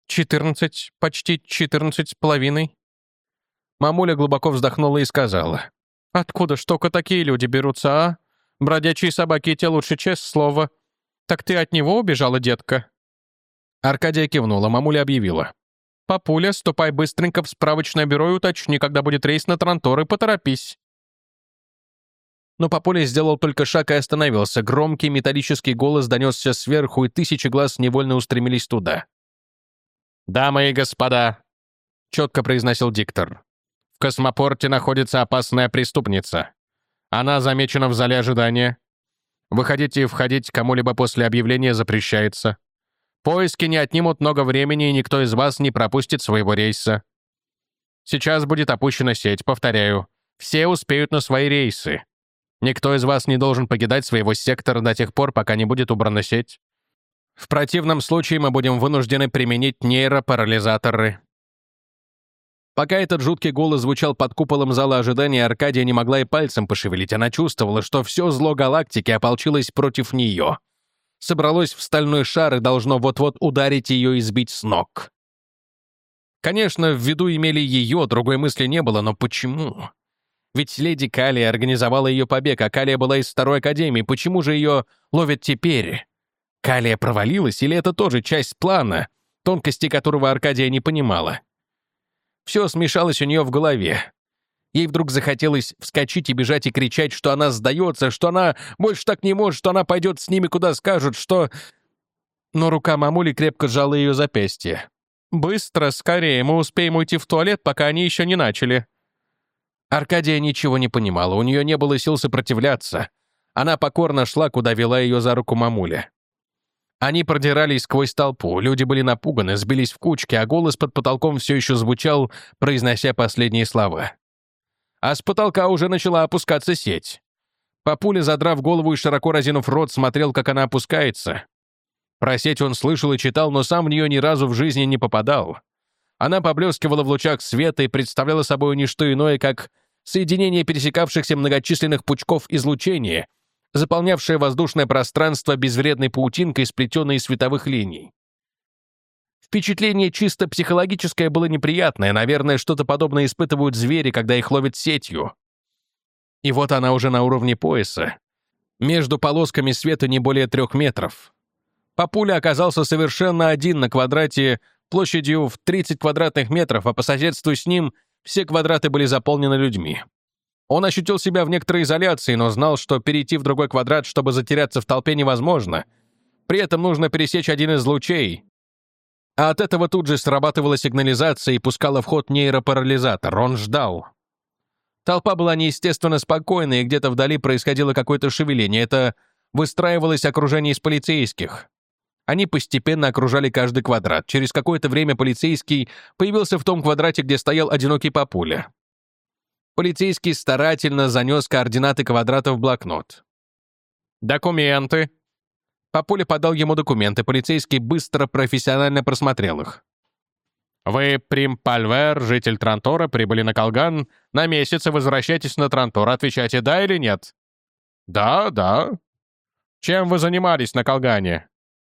«Четырнадцать, почти четырнадцать с половиной». Мамуля глубоко вздохнула и сказала. «Откуда ж только такие люди берутся, а? Бродячие собаки те лучше, честное слово. Так ты от него убежала, детка?» Аркадия кивнула, мамуля объявила. «Папуля, ступай быстренько в справочное бюро и уточни, когда будет рейс на Трантор, и поторопись». Но Папуля сделал только шаг и остановился. Громкий металлический голос донесся сверху, и тысячи глаз невольно устремились туда. «Дамы и господа», — четко произносил диктор, в космопорте находится опасная преступница. Она замечена в зале ожидания. Выходить и входить кому-либо после объявления запрещается. Поиски не отнимут много времени, и никто из вас не пропустит своего рейса. Сейчас будет опущена сеть, повторяю. Все успеют на свои рейсы. Никто из вас не должен покидать своего сектора до тех пор, пока не будет убрана сеть. В противном случае мы будем вынуждены применить нейропарализаторы. Пока этот жуткий голос звучал под куполом зала ожидания, Аркадия не могла и пальцем пошевелить. Она чувствовала, что все зло галактики ополчилось против нее. Собралось в стальной шар и должно вот-вот ударить ее и сбить с ног. Конечно, в виду имели ее, другой мысли не было, но почему? Ведь леди Калия организовала ее побег, а Калия была из второй академии. Почему же ее ловят теперь? Калия провалилась, или это тоже часть плана, тонкости которого Аркадия не понимала? Все смешалось у нее в голове. Ей вдруг захотелось вскочить и бежать и кричать, что она сдается, что она больше так не может, что она пойдет с ними, куда скажут, что... Но рука мамули крепко сжала ее запястье. «Быстро, скорее, мы успеем уйти в туалет, пока они еще не начали». Аркадия ничего не понимала, у нее не было сил сопротивляться. Она покорно шла, куда вела ее за руку мамуля. Они продирались сквозь толпу, люди были напуганы, сбились в кучки, а голос под потолком все еще звучал, произнося последние слова. А с потолка уже начала опускаться сеть. Папуля, задрав голову и широко разинув рот, смотрел, как она опускается. Про сеть он слышал и читал, но сам в нее ни разу в жизни не попадал. Она поблескивала в лучах света и представляла собой не что иное, как соединение пересекавшихся многочисленных пучков излучения, заполнявшая воздушное пространство безвредной паутинкой, сплетенной из световых линий. Впечатление чисто психологическое было неприятное, наверное, что-то подобное испытывают звери, когда их ловят сетью. И вот она уже на уровне пояса. Между полосками света не более трех метров. Папуля оказался совершенно один на квадрате площадью в 30 квадратных метров, а по соседству с ним все квадраты были заполнены людьми. Он ощутил себя в некоторой изоляции, но знал, что перейти в другой квадрат, чтобы затеряться в толпе, невозможно. При этом нужно пересечь один из лучей. А от этого тут же срабатывала сигнализация и пускала в ход нейропарализатор. Он ждал. Толпа была неестественно спокойна, и где-то вдали происходило какое-то шевеление. Это выстраивалось окружение из полицейских. Они постепенно окружали каждый квадрат. Через какое-то время полицейский появился в том квадрате, где стоял одинокий папуля. Полицейский старательно занес координаты квадрата в блокнот. «Документы». Папуля подал ему документы, полицейский быстро профессионально просмотрел их. Вы, Прим Пальвер, житель Трантора, прибыли на Колган. На месяц и возвращаетесь на Трантор. Отвечайте «да» или «нет». «Да, да». «Чем вы занимались на Колгане?»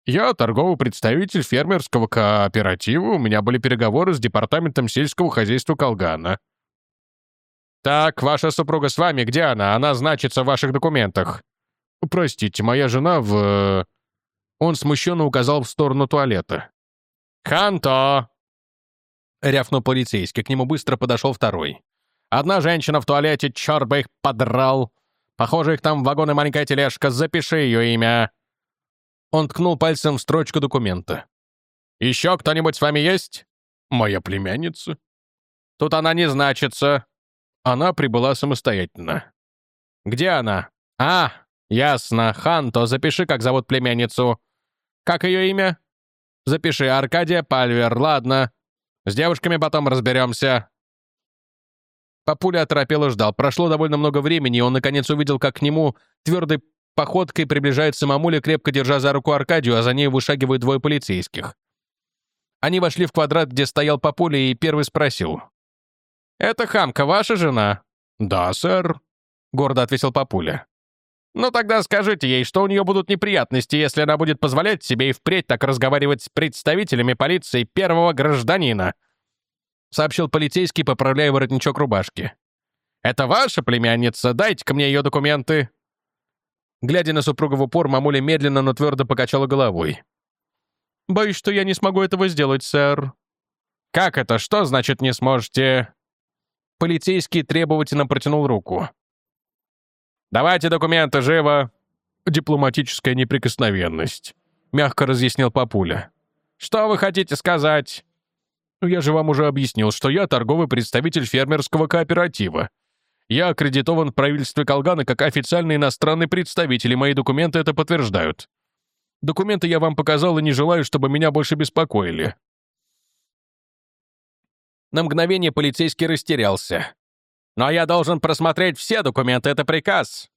«Я торговый представитель фермерского кооператива. У меня были переговоры с департаментом сельского хозяйства Колгана». «Так, ваша супруга с вами. Где она? Она значится в ваших документах». «Простите, моя жена в...» Он смущенно указал в сторону туалета. «Ханто!» Рявкнул полицейский, к нему быстро подошел второй. «Одна женщина в туалете, черт бы их подрал! Похоже, их там в вагоне маленькая тележка, запиши ее имя!» Он ткнул пальцем в строчку документа. «Еще кто-нибудь с вами есть?» «Моя племянница». «Тут она не значится». Она прибыла самостоятельно. «Где она?» «А, ясно. Ханто, запиши, как зовут племянницу». «Как ее имя?» «Запиши, Аркадия Пальвер, ладно. С девушками потом разберемся». Папуля оторопел и ждал. Прошло довольно много времени, и он наконец увидел, как к нему твердой походкой приближается мамуля, крепко держа за руку Аркадию, а за ней вышагивают двое полицейских. Они вошли в квадрат, где стоял Папуля, и первый спросил. «Это хамка ваша жена?» «Да, сэр», — гордо ответил Папуля. «Ну тогда скажите ей, что у нее будут неприятности, если она будет позволять себе и впредь так разговаривать с представителями полиции первого гражданина», — сообщил полицейский, поправляя воротничок рубашки. «Это ваша племянница? Дайте-ка мне ее документы». Глядя на супруга в упор, мамуля медленно, но твердо покачала головой. «Боюсь, что я не смогу этого сделать, сэр». «Как это? Что значит не сможете?» Полицейский требовательно протянул руку. «Давайте документы, живо!» «Дипломатическая неприкосновенность», — мягко разъяснил папуля. «Что вы хотите сказать?» «Ну, я же вам уже объяснил, что я торговый представитель фермерского кооператива. Я аккредитован в правительстве Колгана как официальный иностранный представитель, и мои документы это подтверждают. Документы я вам показал и не желаю, чтобы меня больше беспокоили». На мгновение полицейский растерялся. Но я должен просмотреть все документы, это приказ».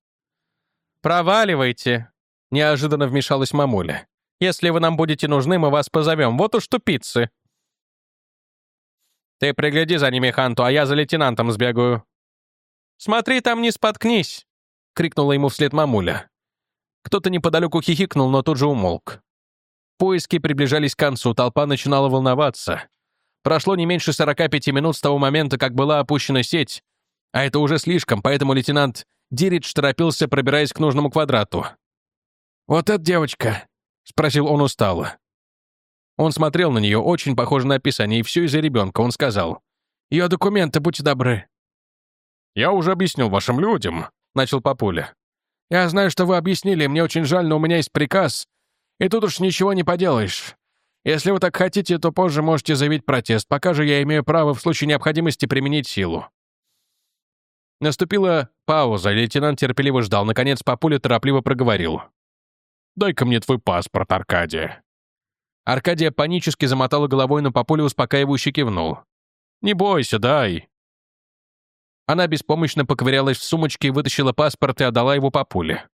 «Проваливайте», — неожиданно вмешалась мамуля. «Если вы нам будете нужны, мы вас позовем. Вот уж тупицы». «Ты пригляди за ними, Ханту, а я за лейтенантом сбегаю». «Смотри, там не споткнись», — крикнула ему вслед мамуля. Кто-то неподалеку хихикнул, но тут же умолк. Поиски приближались к концу, толпа начинала волноваться. Прошло не меньше 45 минут с того момента, как была опущена сеть, а это уже слишком, поэтому лейтенант Диридж торопился, пробираясь к нужному квадрату. «Вот эта девочка?» — спросил он устало. Он смотрел на нее, очень похоже на описание, и все из-за ребенка. Он сказал, «Ее документы, будьте добры». «Я уже объяснил вашим людям», — начал Папуля. «Я знаю, что вы объяснили, мне очень жаль, но у меня есть приказ, и тут уж ничего не поделаешь. Если вы так хотите, то позже можете заявить протест, пока же я имею право в случае необходимости применить силу». Наступила пауза, лейтенант терпеливо ждал. Наконец Папуля торопливо проговорил. «Дай-ка мне твой паспорт, Аркадия». Аркадия панически замотала головой, но Папуля успокаивающе кивнул. «Не бойся, дай». Она беспомощно поковырялась в сумочке, и вытащила паспорт и отдала его Папуле.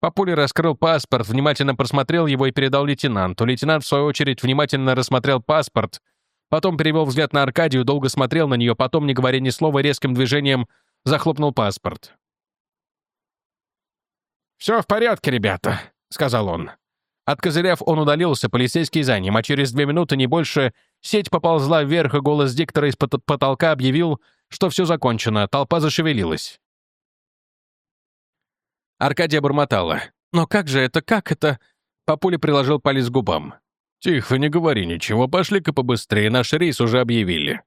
Папуля раскрыл паспорт, внимательно просмотрел его и передал лейтенанту. Лейтенант, в свою очередь, внимательно рассмотрел паспорт — Потом перевел взгляд на Аркадию, долго смотрел на нее, потом, не говоря ни слова, резким движением захлопнул паспорт. «Все в порядке, ребята», — сказал он. Откозыряв, он удалился, полицейский за ним, а через две минуты, не больше, сеть поползла вверх, и голос диктора из-под потолка объявил, что все закончено, толпа зашевелилась. Аркадия бормотала. «Но как же это, как это?» Папуля приложил палец к губам. «Тихо, не говори ничего, пошли-ка побыстрее, наш рейс уже объявили».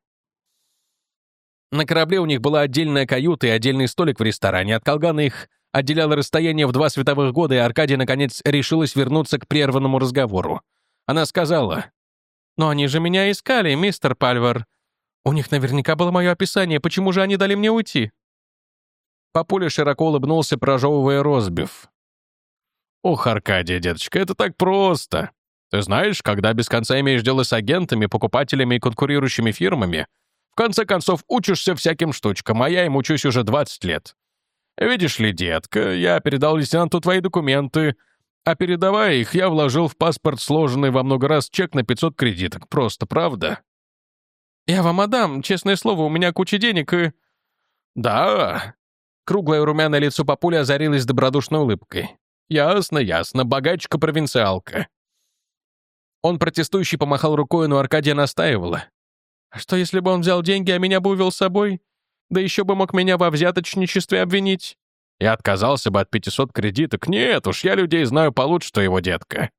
На корабле у них была отдельная каюта и отдельный столик в ресторане. От Колгана их отделяло расстояние в два световых года, и Аркадия, наконец, решилась вернуться к прерванному разговору. Она сказала, «Но они же меня искали, мистер Пальвер. У них наверняка было мое описание, почему же они дали мне уйти?» Папуля широко улыбнулся, прожевывая розбив. «Ох, Аркадия, деточка, это так просто. Ты знаешь, когда без конца имеешь дело с агентами, покупателями и конкурирующими фирмами, в конце концов учишься всяким штучкам, а я им учусь уже 20 лет. Видишь ли, детка, я передал лейтенанту твои документы, А передавая их, я вложил в паспорт сложенный во много раз чек на 500 кредиток. Просто, правда? Я вам отдам, честное слово, у меня куча денег и... Да. Круглое румяное лицо папули озарилось добродушной улыбкой. Ясно, ясно, богачка-провинциалка. Он протестующий помахал рукой, но Аркадия настаивала. «А что, если бы он взял деньги, а меня бы увел с собой? Да еще бы мог меня во взяточничестве обвинить». Я отказался бы от 500 кредиток. Нет уж, я людей знаю получше, что его детка.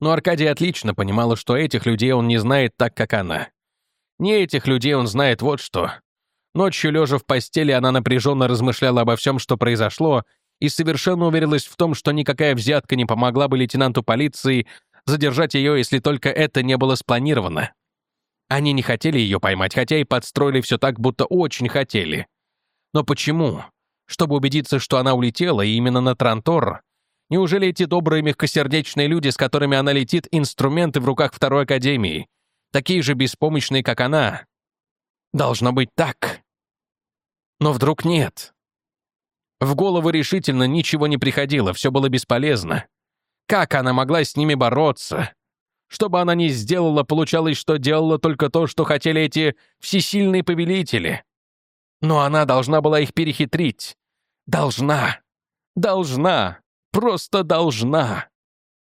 Но Аркадия отлично понимала, что этих людей он не знает так, как она. Не этих людей он знает вот что. Ночью, лежа в постели, она напряженно размышляла обо всем, что произошло, и совершенно уверилась в том, что никакая взятка не помогла бы лейтенанту полиции задержать ее, если только это не было спланировано. Они не хотели ее поймать, хотя и подстроили все так, будто очень хотели. Но почему? Чтобы убедиться, что она улетела, и именно на Трантор? Неужели эти добрые мягкосердечные люди, с которыми она летит, инструменты в руках Второй Академии? Такие же беспомощные, как она? Должно быть так. Но вдруг нет. В голову решительно ничего не приходило, все было бесполезно. Как она могла с ними бороться? Что бы она ни сделала, получалось, что делала только то, что хотели эти всесильные повелители. Но она должна была их перехитрить. Должна. Должна. Просто должна.